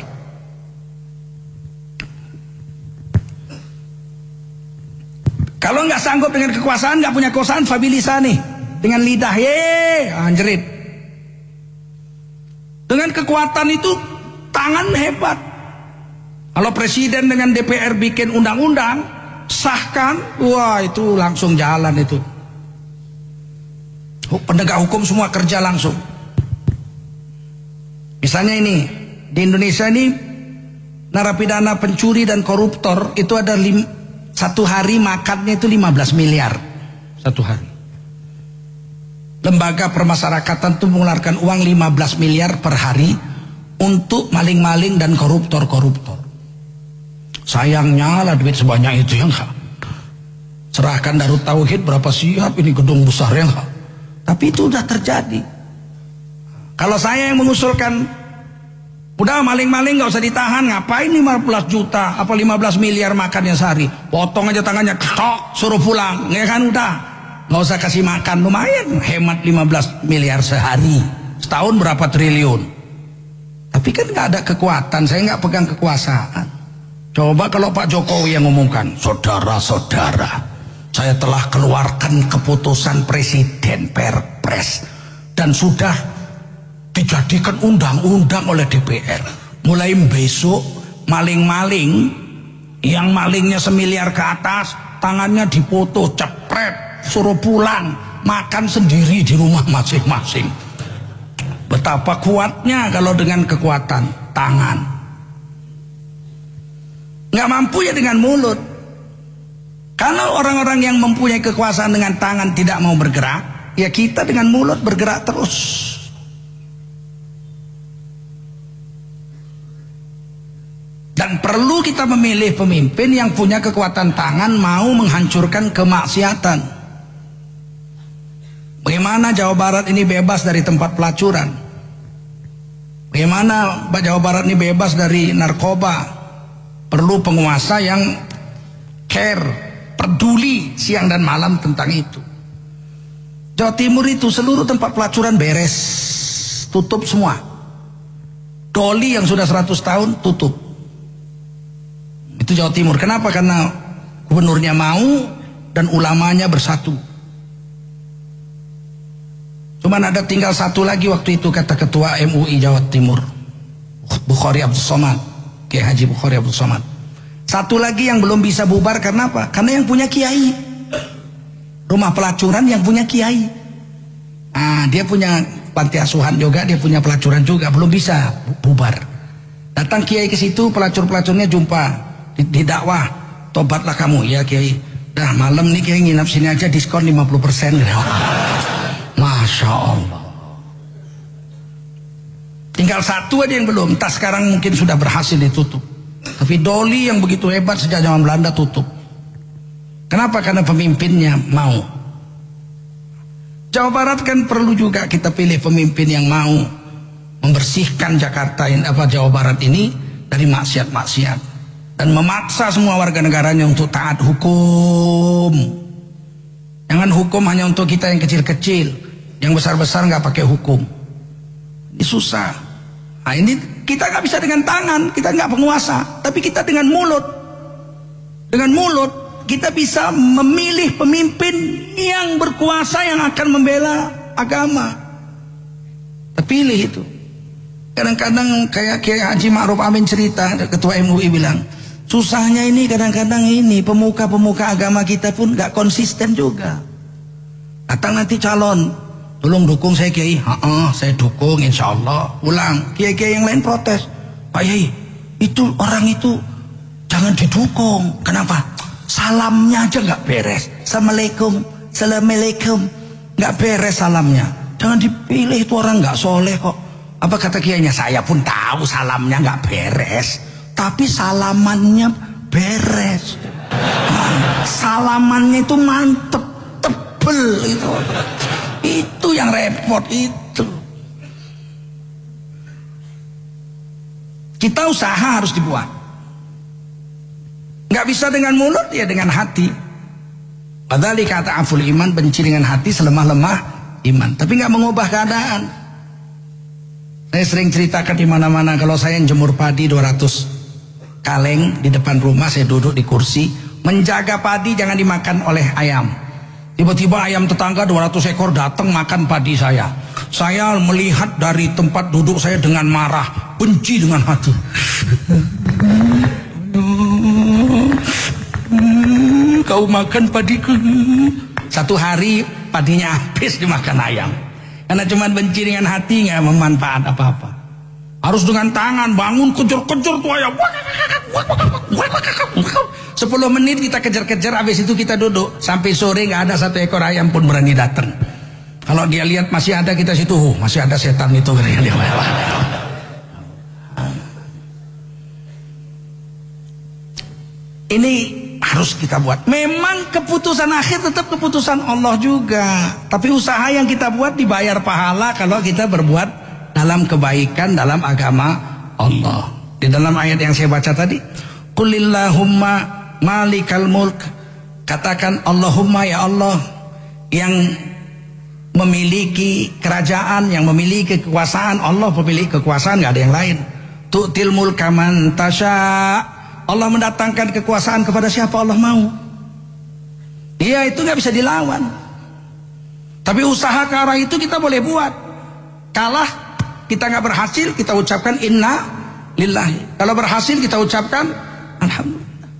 Kalau nggak sanggup dengan kekuasaan, nggak punya kekuasaan, fabilisa nih dengan lidah, ye, anjrit. Dengan kekuatan itu tangan hebat. Kalau presiden dengan DPR bikin undang-undang, sahkan, wah itu langsung jalan itu. Penegak hukum semua kerja langsung. Misalnya ini, di Indonesia ini narapidana pencuri dan koruptor itu ada lim, satu hari makannya itu 15 miliar satu hari. Lembaga permasyarakatan itu mengeluarkan uang 15 miliar per hari untuk maling-maling dan koruptor-koruptor. Sayangnya lah duit sebanyak itu ya enggak. Serahkan Darut Tauhid berapa siap ini gedung besar ya enggak. Tapi itu sudah terjadi. Kalau saya yang mengusulkan Udah maling-maling nggak usah ditahan, ngapain 15 juta apa 15 miliar makannya sehari? Potong aja tangannya, tok, suruh pulang, ya kan udah. Nggak usah kasih makan, lumayan hemat 15 miliar sehari. Setahun berapa triliun? Tapi kan nggak ada kekuatan, saya nggak pegang kekuasaan. Coba kalau Pak Jokowi yang ngomongkan, saudara-saudara, saya telah keluarkan keputusan presiden perpres dan sudah dijadikan undang-undang oleh DPR. Mulai besok maling-maling yang malingnya semiliar ke atas, tangannya dipoto, cepret, suruh pulang, makan sendiri di rumah masing-masing. Betapa kuatnya kalau dengan kekuatan tangan. Nggak mampu ya dengan mulut. Kalau orang-orang yang mempunyai kekuasaan dengan tangan tidak mau bergerak, ya kita dengan mulut bergerak terus. Dan perlu kita memilih pemimpin yang punya kekuatan tangan mau menghancurkan kemaksiatan. Bagaimana Jawa Barat ini bebas dari tempat pelacuran? Bagaimana Jawa Barat ini bebas dari narkoba? Perlu penguasa yang care, peduli siang dan malam tentang itu. Jawa Timur itu seluruh tempat pelacuran beres, tutup semua. Doli yang sudah 100 tahun tutup. Itu Jawa Timur. Kenapa? Karena gubernurnya mau dan ulamanya bersatu. Cuman ada tinggal satu lagi waktu itu kata ketua MUI Jawa Timur. Bukhari Abdul Somad. Kiai Haji Bukhari Abdul Somad. Satu lagi yang belum bisa bubar karena apa? Karena yang punya kiai. Rumah pelacuran yang punya kiai. Ah, dia punya panti asuhan juga, dia punya pelacuran juga, belum bisa bubar. Datang kiai ke situ, pelacur-pelacurnya jumpa di dakwah tobatlah kamu. Ya kiai. Dah malam nih kiai nginap sini aja diskon 50% persen. Masya Allah. Tinggal satu aja yang belum. Entah sekarang mungkin sudah berhasil ditutup. Tapi doli yang begitu hebat sejak zaman Belanda tutup. Kenapa? Karena pemimpinnya mau. Jawa Barat kan perlu juga kita pilih pemimpin yang mau membersihkan Jakarta apa Jawa Barat ini dari maksiat-maksiat dan memaksa semua warga negaranya untuk taat hukum. Jangan hukum hanya untuk kita yang kecil-kecil, yang besar-besar nggak pakai hukum. Ini susah. Nah ini kita nggak bisa dengan tangan, kita nggak penguasa, tapi kita dengan mulut. Dengan mulut kita bisa memilih pemimpin yang berkuasa yang akan membela agama. Terpilih itu. Kadang-kadang kayak kayak Haji Ma'ruf Amin cerita, ketua MUI bilang, Susahnya ini kadang-kadang ini pemuka-pemuka agama kita pun gak konsisten juga. Datang nanti calon, tolong dukung saya kiai. Haa, saya dukung insya Allah. Pulang, kiai-kiai yang lain protes. Pak Yai, itu orang itu jangan didukung. Kenapa? Salamnya aja gak beres. Assalamualaikum, assalamualaikum, gak beres salamnya. Jangan dipilih itu orang gak soleh kok. Apa kata kiainya? Saya pun tahu salamnya gak beres tapi salamannya beres. Salamannya itu mantep, tebel itu. Itu yang repot itu. Kita usaha harus dibuat. Nggak bisa dengan mulut ya dengan hati. Padahal kata aful iman benci dengan hati selemah-lemah iman. Tapi nggak mengubah keadaan. Saya sering ceritakan di mana-mana kalau saya yang jemur padi 200 kaleng di depan rumah saya duduk di kursi. Menjaga padi jangan dimakan oleh ayam. Tiba-tiba ayam tetangga 200 ekor datang makan padi saya. Saya melihat dari tempat duduk saya dengan marah benci dengan hati. Kau makan padiku. Satu hari padinya habis dimakan ayam. Karena cuma benci dengan hati nggak memanfaat apa-apa harus dengan tangan bangun kejar-kejar tuh ayam. Sepuluh menit kita kejar-kejar, habis itu kita duduk sampai sore nggak ada satu ekor ayam pun berani datang. Kalau dia lihat masih ada kita situ, oh, masih ada setan itu. Ini harus kita buat. Memang keputusan akhir tetap keputusan Allah juga. Tapi usaha yang kita buat dibayar pahala kalau kita berbuat dalam kebaikan dalam agama Allah. Di dalam ayat yang saya baca tadi, Qulillahumma malikal mulk. Katakan Allahumma ya Allah yang memiliki kerajaan, yang memiliki kekuasaan. Allah pemilik kekuasaan, nggak ada yang lain. Tu'til mulka man. Allah mendatangkan kekuasaan kepada siapa Allah mau. Iya itu nggak bisa dilawan. Tapi usaha ke arah itu kita boleh buat. Kalah kita nggak berhasil kita ucapkan inna lillahi. Kalau berhasil kita ucapkan alhamdulillah.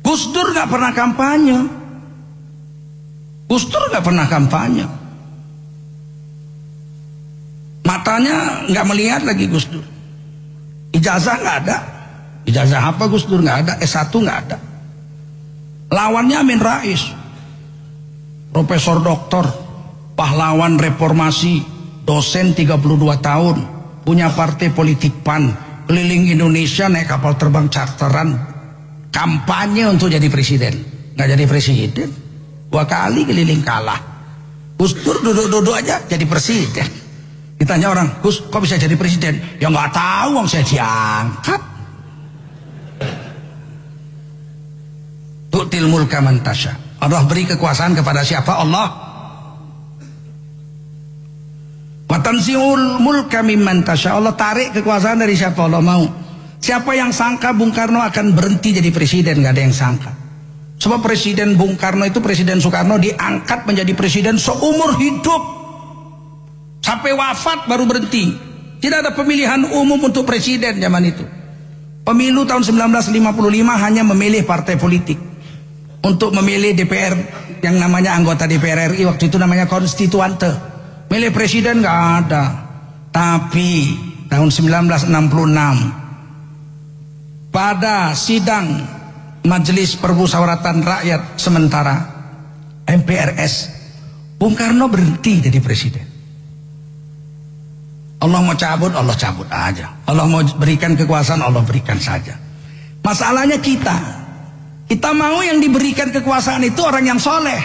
Gus Dur nggak pernah kampanye. Gus Dur nggak pernah kampanye. Matanya nggak melihat lagi Gus Dur. Ijazah nggak ada. Ijazah apa Gus Dur? Nggak ada. S1 nggak ada. Lawannya Amin Rais. Profesor doktor pahlawan reformasi dosen 32 tahun, punya partai politik PAN, keliling Indonesia naik kapal terbang charteran, kampanye untuk jadi presiden. Nggak jadi presiden, dua kali keliling kalah. Gus Dur duduk-duduk aja jadi presiden. Ditanya orang, Gus kok bisa jadi presiden? Ya nggak tahu, wong saya diangkat. Tu'til mulka mantasya. Allah beri kekuasaan kepada siapa? Allah Watansiul mulka mimman tasya. Allah tarik kekuasaan dari siapa Allah mau. Siapa yang sangka Bung Karno akan berhenti jadi presiden? Gak ada yang sangka. Sebab presiden Bung Karno itu presiden Soekarno diangkat menjadi presiden seumur hidup. Sampai wafat baru berhenti. Tidak ada pemilihan umum untuk presiden zaman itu. Pemilu tahun 1955 hanya memilih partai politik. Untuk memilih DPR yang namanya anggota DPR RI waktu itu namanya konstituante. Milih presiden nggak ada. Tapi tahun 1966 pada sidang Majelis Permusyawaratan Rakyat sementara MPRS Bung Karno berhenti jadi presiden. Allah mau cabut, Allah cabut aja. Allah mau berikan kekuasaan, Allah berikan saja. Masalahnya kita, kita mau yang diberikan kekuasaan itu orang yang soleh.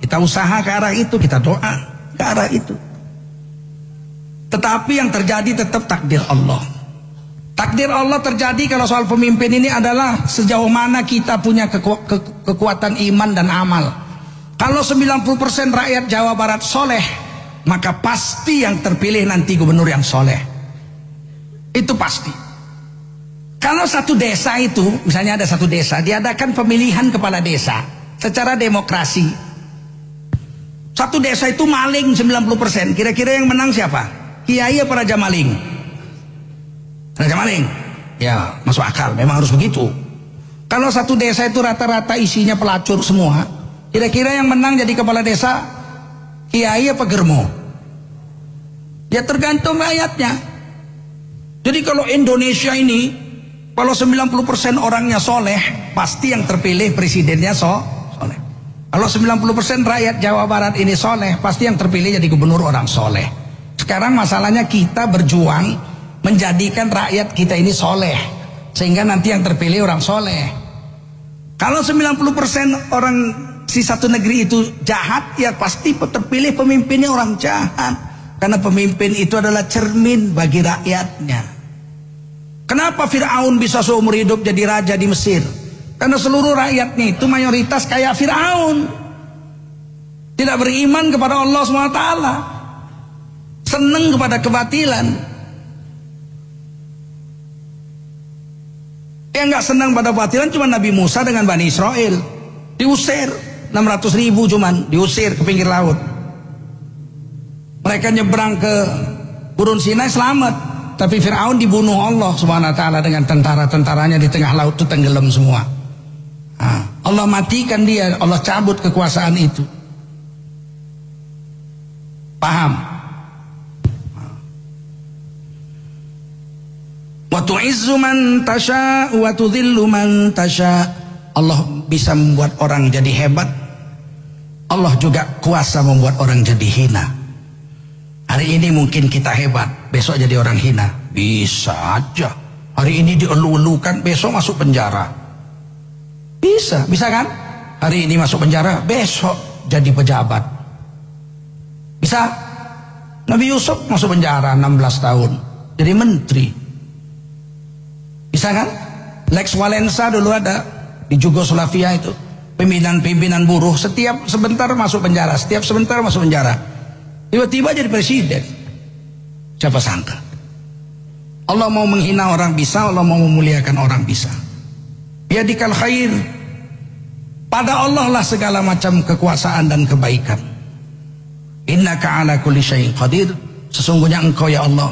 Kita usaha ke arah itu, kita doa ke itu. Tetapi yang terjadi tetap takdir Allah. Takdir Allah terjadi kalau soal pemimpin ini adalah sejauh mana kita punya keku ke kekuatan iman dan amal. Kalau 90% rakyat Jawa Barat soleh, maka pasti yang terpilih nanti gubernur yang soleh. Itu pasti. Kalau satu desa itu, misalnya ada satu desa, diadakan pemilihan kepala desa secara demokrasi. Satu desa itu maling 90%. Kira-kira yang menang siapa? Kiai apa Raja Maling? Raja maling. Ya, masuk akal. Memang harus begitu. Kalau satu desa itu rata-rata isinya pelacur semua, kira-kira yang menang jadi kepala desa kiai apa germo? Ya tergantung rakyatnya. Jadi kalau Indonesia ini kalau 90% orangnya soleh, pasti yang terpilih presidennya so. Kalau 90% rakyat Jawa Barat ini soleh, pasti yang terpilih jadi gubernur orang soleh. Sekarang masalahnya kita berjuang menjadikan rakyat kita ini soleh sehingga nanti yang terpilih orang soleh. Kalau 90% orang si satu negeri itu jahat ya pasti terpilih pemimpinnya orang jahat. Karena pemimpin itu adalah cermin bagi rakyatnya. Kenapa Fir'aun bisa seumur hidup jadi raja di Mesir karena seluruh rakyatnya itu mayoritas kayak Fir'aun tidak beriman kepada Allah SWT senang kepada kebatilan Yang nggak senang pada batilan cuma Nabi Musa dengan Bani Israel. Diusir 600 ribu cuman diusir ke pinggir laut. Mereka nyebrang ke Gurun Sinai selamat. Tapi Fir'aun dibunuh Allah ta'ala dengan tentara-tentaranya di tengah laut itu tenggelam semua. Allah matikan dia, Allah cabut kekuasaan itu. Paham? Wa tu'izzu man tasha wa tudhillu tasha. Allah bisa membuat orang jadi hebat. Allah juga kuasa membuat orang jadi hina. Hari ini mungkin kita hebat, besok jadi orang hina. Bisa aja. Hari ini dielu-elukan, besok masuk penjara. Bisa, bisa kan? Hari ini masuk penjara, besok jadi pejabat. Bisa? Nabi Yusuf masuk penjara 16 tahun, jadi menteri. Bisa kan? Lex Walensa dulu ada di Jugoslavia itu. Pimpinan-pimpinan buruh setiap sebentar masuk penjara, setiap sebentar masuk penjara. Tiba-tiba jadi presiden. Siapa sangka? Allah mau menghina orang bisa, Allah mau memuliakan orang bisa. Biadikal khair. Pada Allah lah segala macam kekuasaan dan kebaikan. Innaka ala kulli syai'in qadir. Sesungguhnya engkau ya Allah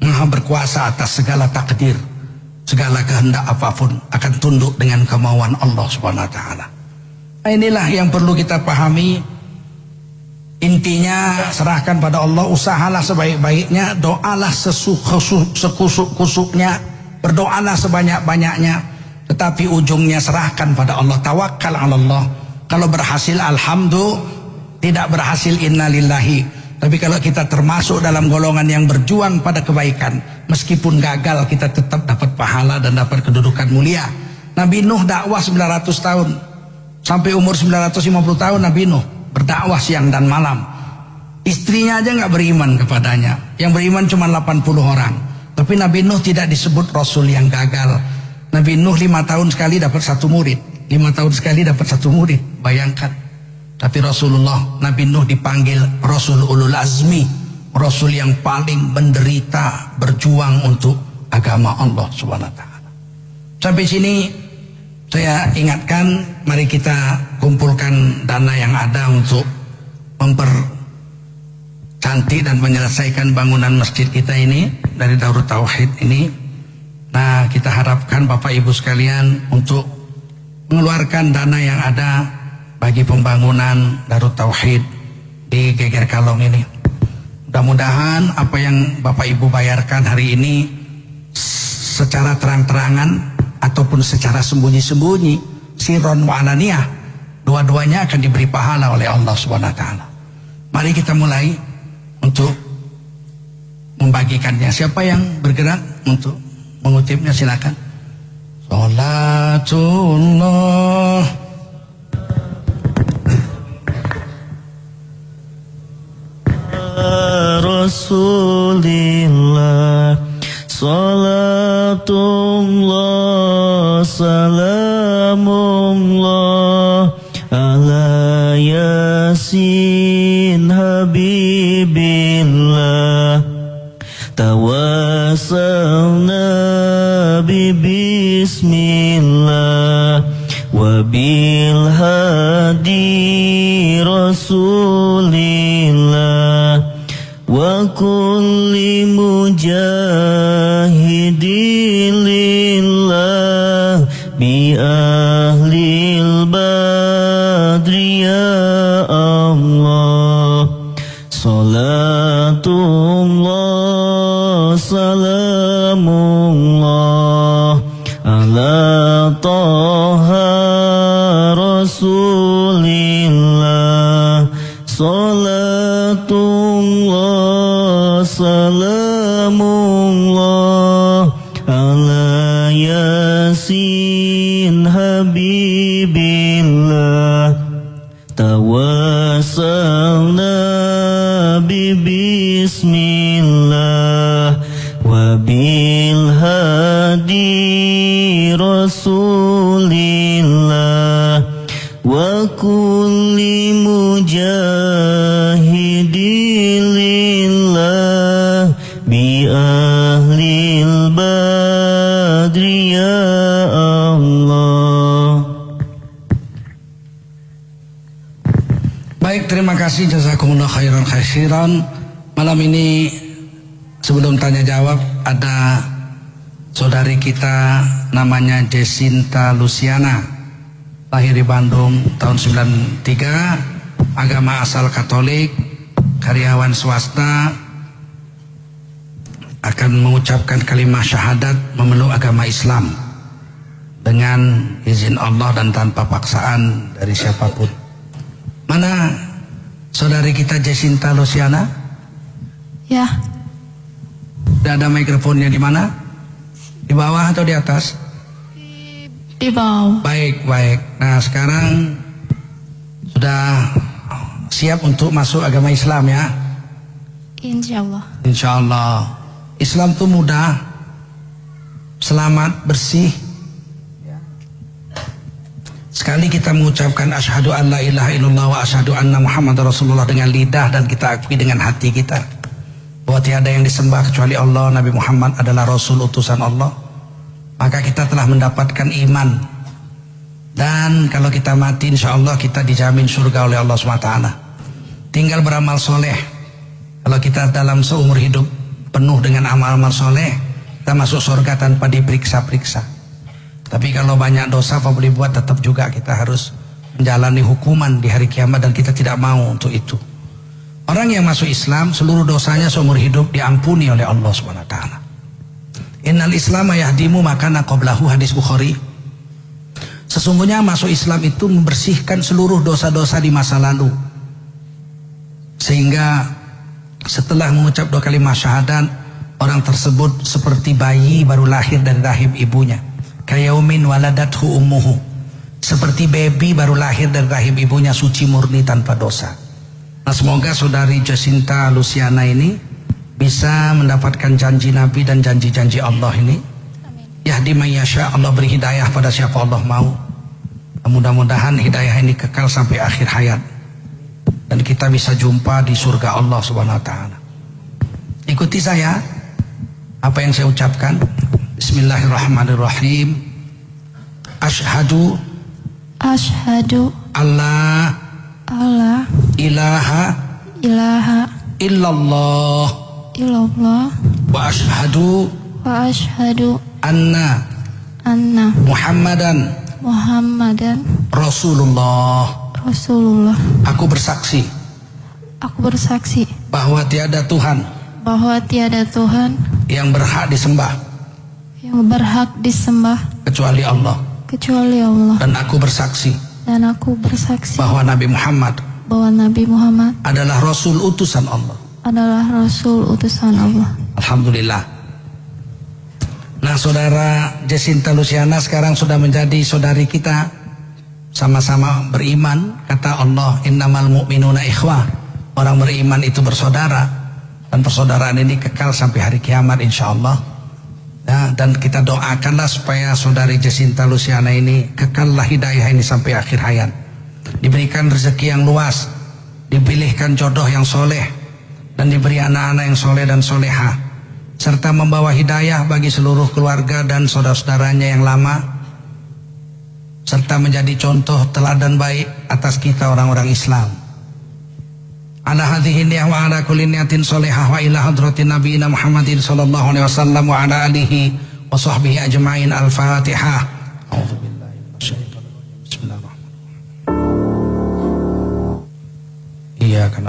Maha berkuasa atas segala takdir segala kehendak apa pun akan tunduk dengan kemauan Allah Subhanahu wa taala. Nah, inilah yang perlu kita pahami. Intinya serahkan pada Allah, usahalah sebaik-baiknya, doalah sekusuk-kusuknya, berdoalah sebanyak-banyaknya, tetapi ujungnya serahkan pada Allah, tawakal Allah. Kalau berhasil alhamdulillah, tidak berhasil innalillahi. Tapi kalau kita termasuk dalam golongan yang berjuang pada kebaikan, meskipun gagal kita tetap dapat pahala dan dapat kedudukan mulia. Nabi Nuh dakwah 900 tahun. Sampai umur 950 tahun Nabi Nuh berdakwah siang dan malam. Istrinya aja nggak beriman kepadanya. Yang beriman cuma 80 orang. Tapi Nabi Nuh tidak disebut Rasul yang gagal. Nabi Nuh lima tahun sekali dapat satu murid. Lima tahun sekali dapat satu murid. Bayangkan. Tapi Rasulullah Nabi Nuh dipanggil Rasul Ulul Azmi Rasul yang paling menderita Berjuang untuk agama Allah Taala. Sampai sini saya ingatkan Mari kita kumpulkan dana yang ada untuk Memper cantik dan menyelesaikan bangunan masjid kita ini Dari Darut Tauhid ini Nah kita harapkan Bapak Ibu sekalian Untuk mengeluarkan dana yang ada bagi pembangunan Darut Tauhid di Geger Kalong ini. Mudah-mudahan apa yang Bapak Ibu bayarkan hari ini secara terang-terangan ataupun secara sembunyi-sembunyi, siron wa dua-duanya akan diberi pahala oleh Allah Subhanahu taala. Mari kita mulai untuk membagikannya. Siapa yang bergerak untuk mengutipnya silakan. Salatullah Rasulillah Salatullah Salamullah Ala Yasin Habibillah Tawasal Bismillah Wabil hadi Rasulillah Wa kulli mujahidin lillah Bi ahlil badri ya Allah. Salatullah Salamullah Taha Salamullah Habibillah. Tawasalna Bismillah Wabil hadi Rasulillah Wa kulli mujahidin lillah Bi ahlil badri ya Allah Baik, terima kasih jazakumullah khairan khairan. Malam ini sebelum tanya jawab ada saudari kita namanya Desinta Luciana. Lahir di Bandung tahun 93, agama asal Katolik, karyawan swasta akan mengucapkan kalimat syahadat memeluk agama Islam dengan izin Allah dan tanpa paksaan dari siapa pun. Mana saudari kita Jacinta Luciana? Ya, Tidak ada mikrofonnya di mana? Di bawah atau di atas? di bawah. Baik, baik. Nah, sekarang sudah siap untuk masuk agama Islam ya? Insya Allah. Insya Allah. Islam itu mudah, selamat, bersih. Sekali kita mengucapkan asyhadu an la ilaha illallah wa asyhadu anna Muhammad Rasulullah dengan lidah dan kita akui dengan hati kita bahwa tiada yang disembah kecuali Allah, Nabi Muhammad adalah Rasul utusan Allah. Maka kita telah mendapatkan iman. Dan kalau kita mati insya Allah kita dijamin surga oleh Allah SWT. Tinggal beramal soleh. Kalau kita dalam seumur hidup penuh dengan amal-amal soleh, kita masuk surga tanpa diperiksa-periksa. Tapi kalau banyak dosa apa boleh buat tetap juga kita harus menjalani hukuman di hari kiamat dan kita tidak mau untuk itu. Orang yang masuk Islam seluruh dosanya seumur hidup diampuni oleh Allah Subhanahu wa taala. Innal Islam yahdimu makana qablahu hadis Bukhari. Sesungguhnya masuk Islam itu membersihkan seluruh dosa-dosa di masa lalu. Sehingga setelah mengucap dua kalimat syahadat, orang tersebut seperti bayi baru lahir dari rahim ibunya. Kayaumin waladathu ummuhu. Seperti baby baru lahir dari rahim ibunya suci murni tanpa dosa. Nah, semoga saudari Jacinta Luciana ini bisa mendapatkan janji Nabi dan janji-janji Allah ini. Yahdi mayyasha Allah beri hidayah pada siapa Allah mau. Mudah-mudahan hidayah ini kekal sampai akhir hayat. Dan kita bisa jumpa di surga Allah Subhanahu wa taala. Ikuti saya apa yang saya ucapkan. Bismillahirrahmanirrahim. Ashhadu Ashhadu alla alla ilaha ilaha illallah illallah wa ashhadu wa ashhadu anna anna Muhammadan Muhammadan Rasulullah. Rasulullah. Aku bersaksi Aku bersaksi bahwa tiada Tuhan bahwa tiada Tuhan yang berhak disembah yang berhak disembah kecuali Allah. kecuali Allah Dan aku bersaksi dan aku bersaksi bahwa Nabi Muhammad bahwa Nabi Muhammad adalah Rasul utusan Allah. adalah Rasul utusan Allah. Alhamdulillah. Nah saudara Jacinta Luciana sekarang sudah menjadi saudari kita sama-sama beriman kata Allah innamal mu'minuna ikhwah orang beriman itu bersaudara dan persaudaraan ini kekal sampai hari kiamat insya Allah Ya, dan kita doakanlah supaya saudari Jacinta Luciana ini kekallah hidayah ini sampai akhir hayat. Diberikan rezeki yang luas, dipilihkan jodoh yang soleh, dan diberi anak-anak yang soleh dan soleha, serta membawa hidayah bagi seluruh keluarga dan saudara-saudaranya yang lama, serta menjadi contoh teladan baik atas kita orang-orang Islam. Ala hadhihi wa ala kulli niyatin salihah wa ila hadratin nabiyina Muhammadin sallallahu alaihi wasallam wa ala alihi wa sahbihi ajma'in al-Fatihah. A'udzu billahi minasyaitonir rajim. Bismillahirrahmanirrahim. Iyyaka.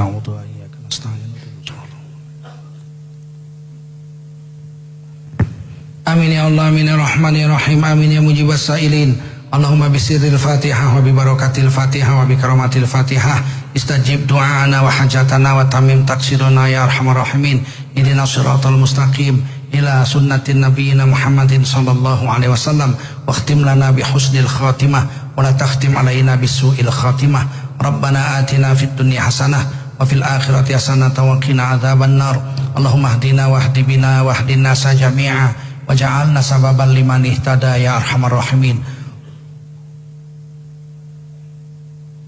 Amin ya Allah, amin ya Rahman ya Rahim, amin ya mujibas sa'ilin. Allahumma bisirril Fatihah wa bi barakatil Fatihah wa bi karamatil Fatihah استجب دعاءنا وحاجتنا وتميم تقصيرنا يا أرحم الراحمين. اهدنا الصراط المستقيم. إلى سنة نبينا محمد صلى الله عليه وسلم. واختم لنا بحسن الخاتمة ولا تختم علينا بسوء الخاتمة. ربنا آتنا في الدنيا حسنة وفي الآخرة حسنة وقنا عذاب النار. اللهم اهدنا واهد بنا واهد الناس جميعا وجعلنا سببا لمن اهتدى يا أرحم الراحمين.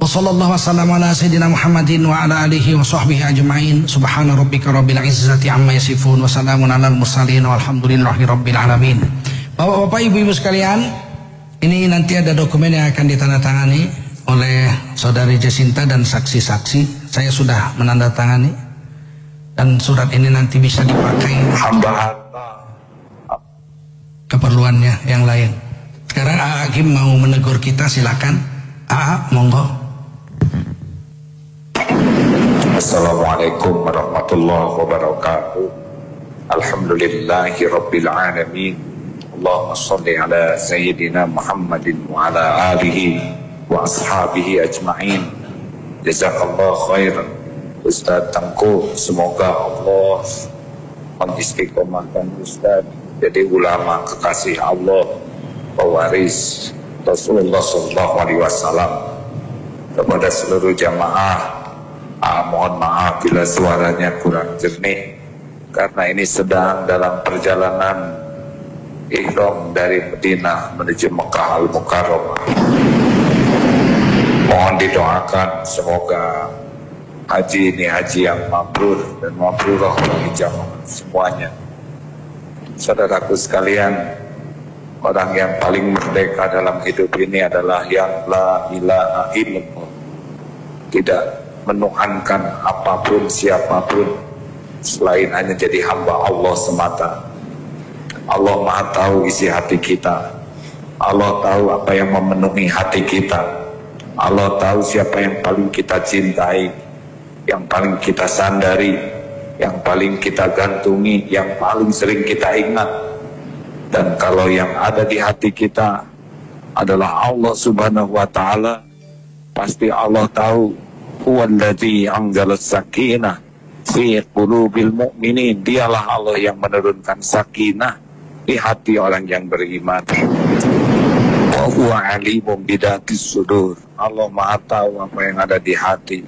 Wasallam ala sayyidina Muhammadin wa ala alihi wa sahbihi ajma'in. Subhana rabbika rabbil izzati amma yasifun wa salamun alal mursalin walhamdulillahi rabbil alamin. Bapak-bapak, ibu-ibu sekalian, ini nanti ada dokumen yang akan ditandatangani oleh saudari Jacinta dan saksi-saksi. Saya sudah menandatangani dan surat ini nanti bisa dipakai hamba keperluannya yang lain. Sekarang Hakim mau menegur kita silakan. A, monggo. Assalamualaikum warahmatullahi wabarakatuh. Alhamdulillahi rabbil alamin. Allahumma salli ala Sayyidina Muhammadin wa ala alihi wa ashabihi ajma'in. Jazakallah khairan. Ustaz Tangku Semoga Allah mengistiqomahkan Ustaz Jadi ulama kekasih Allah Pewaris Rasulullah Sallallahu Alaihi Wasallam Kepada seluruh jamaah Ah, mohon maaf bila suaranya kurang jernih karena ini sedang dalam perjalanan ihram dari Medina menuju Mekah Al Mukarramah. Mohon didoakan semoga haji ini haji yang mabrur dan mabrurah bagi jamaah semuanya. Saudaraku sekalian, orang yang paling merdeka dalam hidup ini adalah yang la ilaha illallah. Tidak menuhankan apa pun siapa pun selain hanya jadi hamba Allah semata. Allah Maha tahu isi hati kita. Allah tahu apa yang memenuhi hati kita. Allah tahu siapa yang paling kita cintai, yang paling kita sandari, yang paling kita gantungi, yang paling sering kita ingat. Dan kalau yang ada di hati kita adalah Allah Subhanahu wa taala, pasti Allah tahu huwallazi anzala sakinah fi qulubil mu'minin. Dialah Allah yang menurunkan sakinah di hati orang yang beriman. Wa huwa alimun bidatis sudur. Allah maha tahu apa yang ada di hati.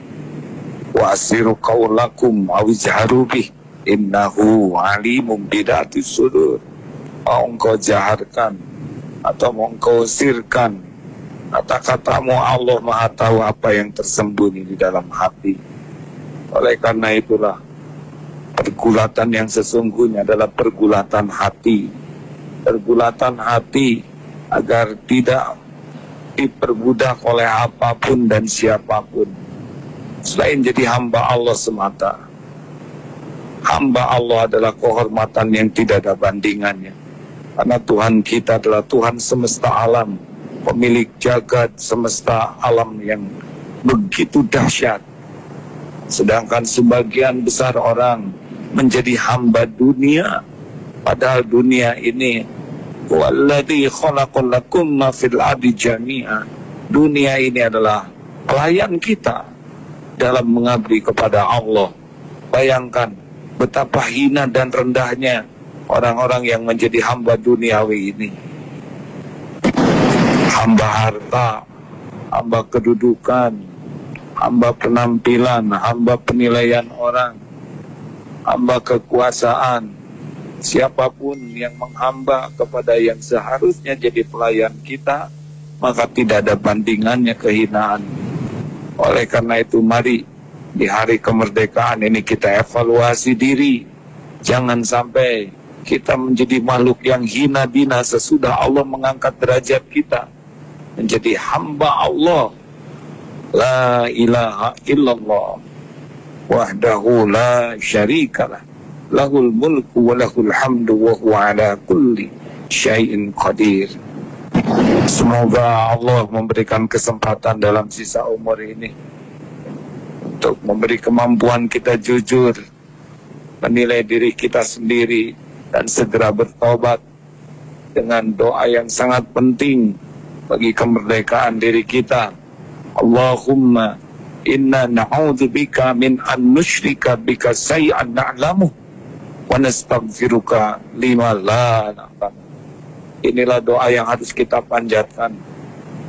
Wa asiru qawlakum aw ijharu bih. Innahu alimun bidatis sudur mau engkau jaharkan atau mau engkau sirkan Kata-katamu Allah maha tahu apa yang tersembunyi di dalam hati. Oleh karena itulah pergulatan yang sesungguhnya adalah pergulatan hati. Pergulatan hati agar tidak diperbudak oleh apa pun dan siapa pun. Selain jadi hamba Allah semata. Hamba Allah adalah kehormatan yang tidak ada bandingannya. Karena Tuhan kita adalah Tuhan semesta alam pemilik jagat semesta alam yang begitu dahsyat. Sedangkan sebagian besar orang menjadi hamba dunia, padahal dunia ini jami'a. Dunia ini adalah pelayan kita dalam mengabdi kepada Allah. Bayangkan betapa hina dan rendahnya orang-orang yang menjadi hamba duniawi ini hamba harta, hamba kedudukan, hamba penampilan, hamba penilaian orang, hamba kekuasaan, Siapa pun yang menghamba kepada yang seharusnya jadi pelayan kita, maka tidak ada bandingannya kehinaan. Oleh karena itu mari di hari kemerdekaan ini kita evaluasi diri. Jangan sampai kita menjadi makhluk yang hina bina sesudah Allah mengangkat derajat kita menjadi hamba Allah. La ilaha illallah wahdahu la syarikalah lahul mulku wa lahul hamdu wa huwa ala kulli syai'in qadir. Semoga Allah memberikan kesempatan dalam sisa umur ini untuk memberi kemampuan kita jujur menilai diri kita sendiri dan segera bertobat dengan doa yang sangat penting bagi kemerdekaan diri kita. Allahumma inna na'udzubika min an nusyrika bika say'an na'lamu wa nastaghfiruka lima la na'lam. Inilah doa yang harus kita panjatkan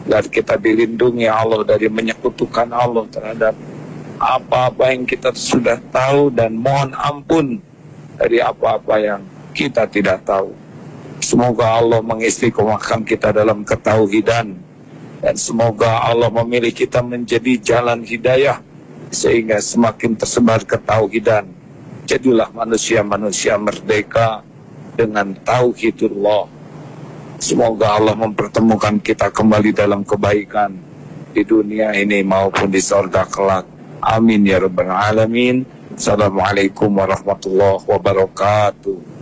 agar kita dilindungi Allah dari menyekutukan Allah terhadap apa-apa yang kita sudah tahu dan mohon ampun dari apa-apa yang kita tidak tahu. Semoga Allah mengistiqomahkan kita dalam ketauhidan dan semoga Allah memilih kita menjadi jalan hidayah sehingga semakin tersebar ketauhidan jadilah manusia-manusia merdeka dengan tauhidullah. Semoga Allah mempertemukan kita kembali dalam kebaikan di dunia ini maupun di sorga kelak. Amin ya rabbal alamin. Assalamualaikum warahmatullahi wabarakatuh.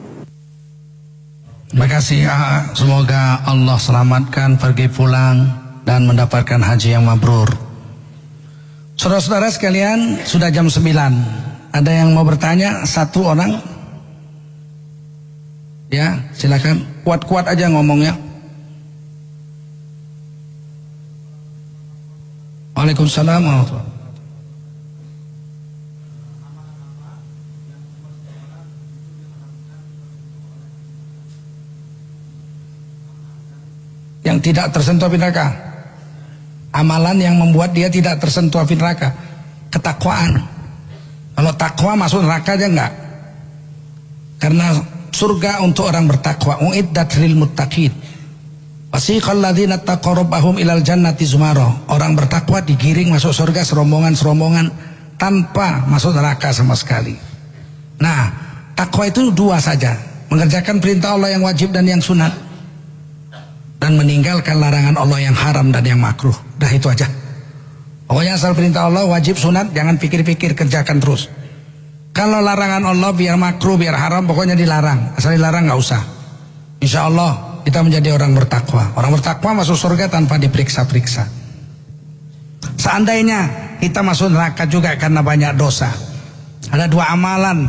Terima kasih ya. Semoga Allah selamatkan pergi pulang dan mendapatkan haji yang mabrur. Saudara-saudara sekalian, sudah jam 9. Ada yang mau bertanya? Satu orang? Ya, silakan. Kuat-kuat aja ngomongnya. Waalaikumsalam warahmatullahi tidak tersentuh api neraka. Amalan yang membuat dia tidak tersentuh api neraka. Ketakwaan. Kalau takwa masuk neraka aja enggak. Karena surga untuk orang bertakwa. Uiddat lil muttaqin. Wasiqal ladzina taqarrabahum ilal jannati zumara. Orang bertakwa digiring masuk surga serombongan-serombongan tanpa masuk neraka sama sekali. Nah, takwa itu dua saja. Mengerjakan perintah Allah yang wajib dan yang sunat dan meninggalkan larangan Allah yang haram dan yang makruh. Dah itu aja. Pokoknya asal perintah Allah wajib sunat jangan pikir-pikir kerjakan terus. Kalau larangan Allah biar makruh biar haram pokoknya dilarang. Asal dilarang nggak usah. Insya Allah kita menjadi orang bertakwa. Orang bertakwa masuk surga tanpa diperiksa-periksa. Seandainya kita masuk neraka juga karena banyak dosa. Ada dua amalan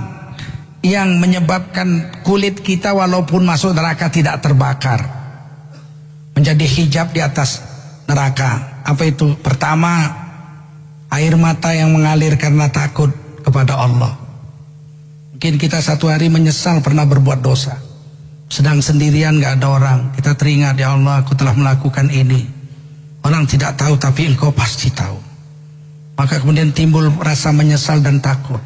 yang menyebabkan kulit kita walaupun masuk neraka tidak terbakar menjadi hijab di atas neraka. Apa itu? Pertama, air mata yang mengalir karena takut kepada Allah. Mungkin kita satu hari menyesal pernah berbuat dosa. Sedang sendirian gak ada orang. Kita teringat, ya Allah aku telah melakukan ini. Orang tidak tahu tapi engkau pasti tahu. Maka kemudian timbul rasa menyesal dan takut.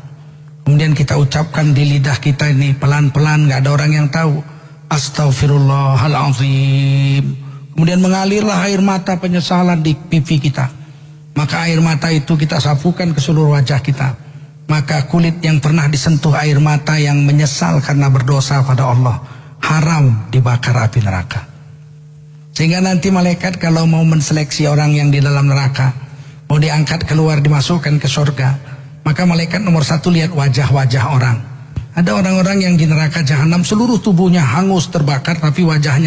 Kemudian kita ucapkan di lidah kita ini pelan-pelan gak ada orang yang tahu. Astaghfirullahaladzim. Kemudian mengalirlah air mata penyesalan di pipi kita. Maka air mata itu kita sapukan ke seluruh wajah kita. Maka kulit yang pernah disentuh air mata yang menyesal karena berdosa pada Allah. Haram dibakar api neraka. Sehingga nanti malaikat kalau mau menseleksi orang yang di dalam neraka. Mau diangkat keluar dimasukkan ke surga. Maka malaikat nomor satu lihat wajah-wajah orang. Ada orang-orang yang di neraka jahanam seluruh tubuhnya hangus terbakar tapi wajahnya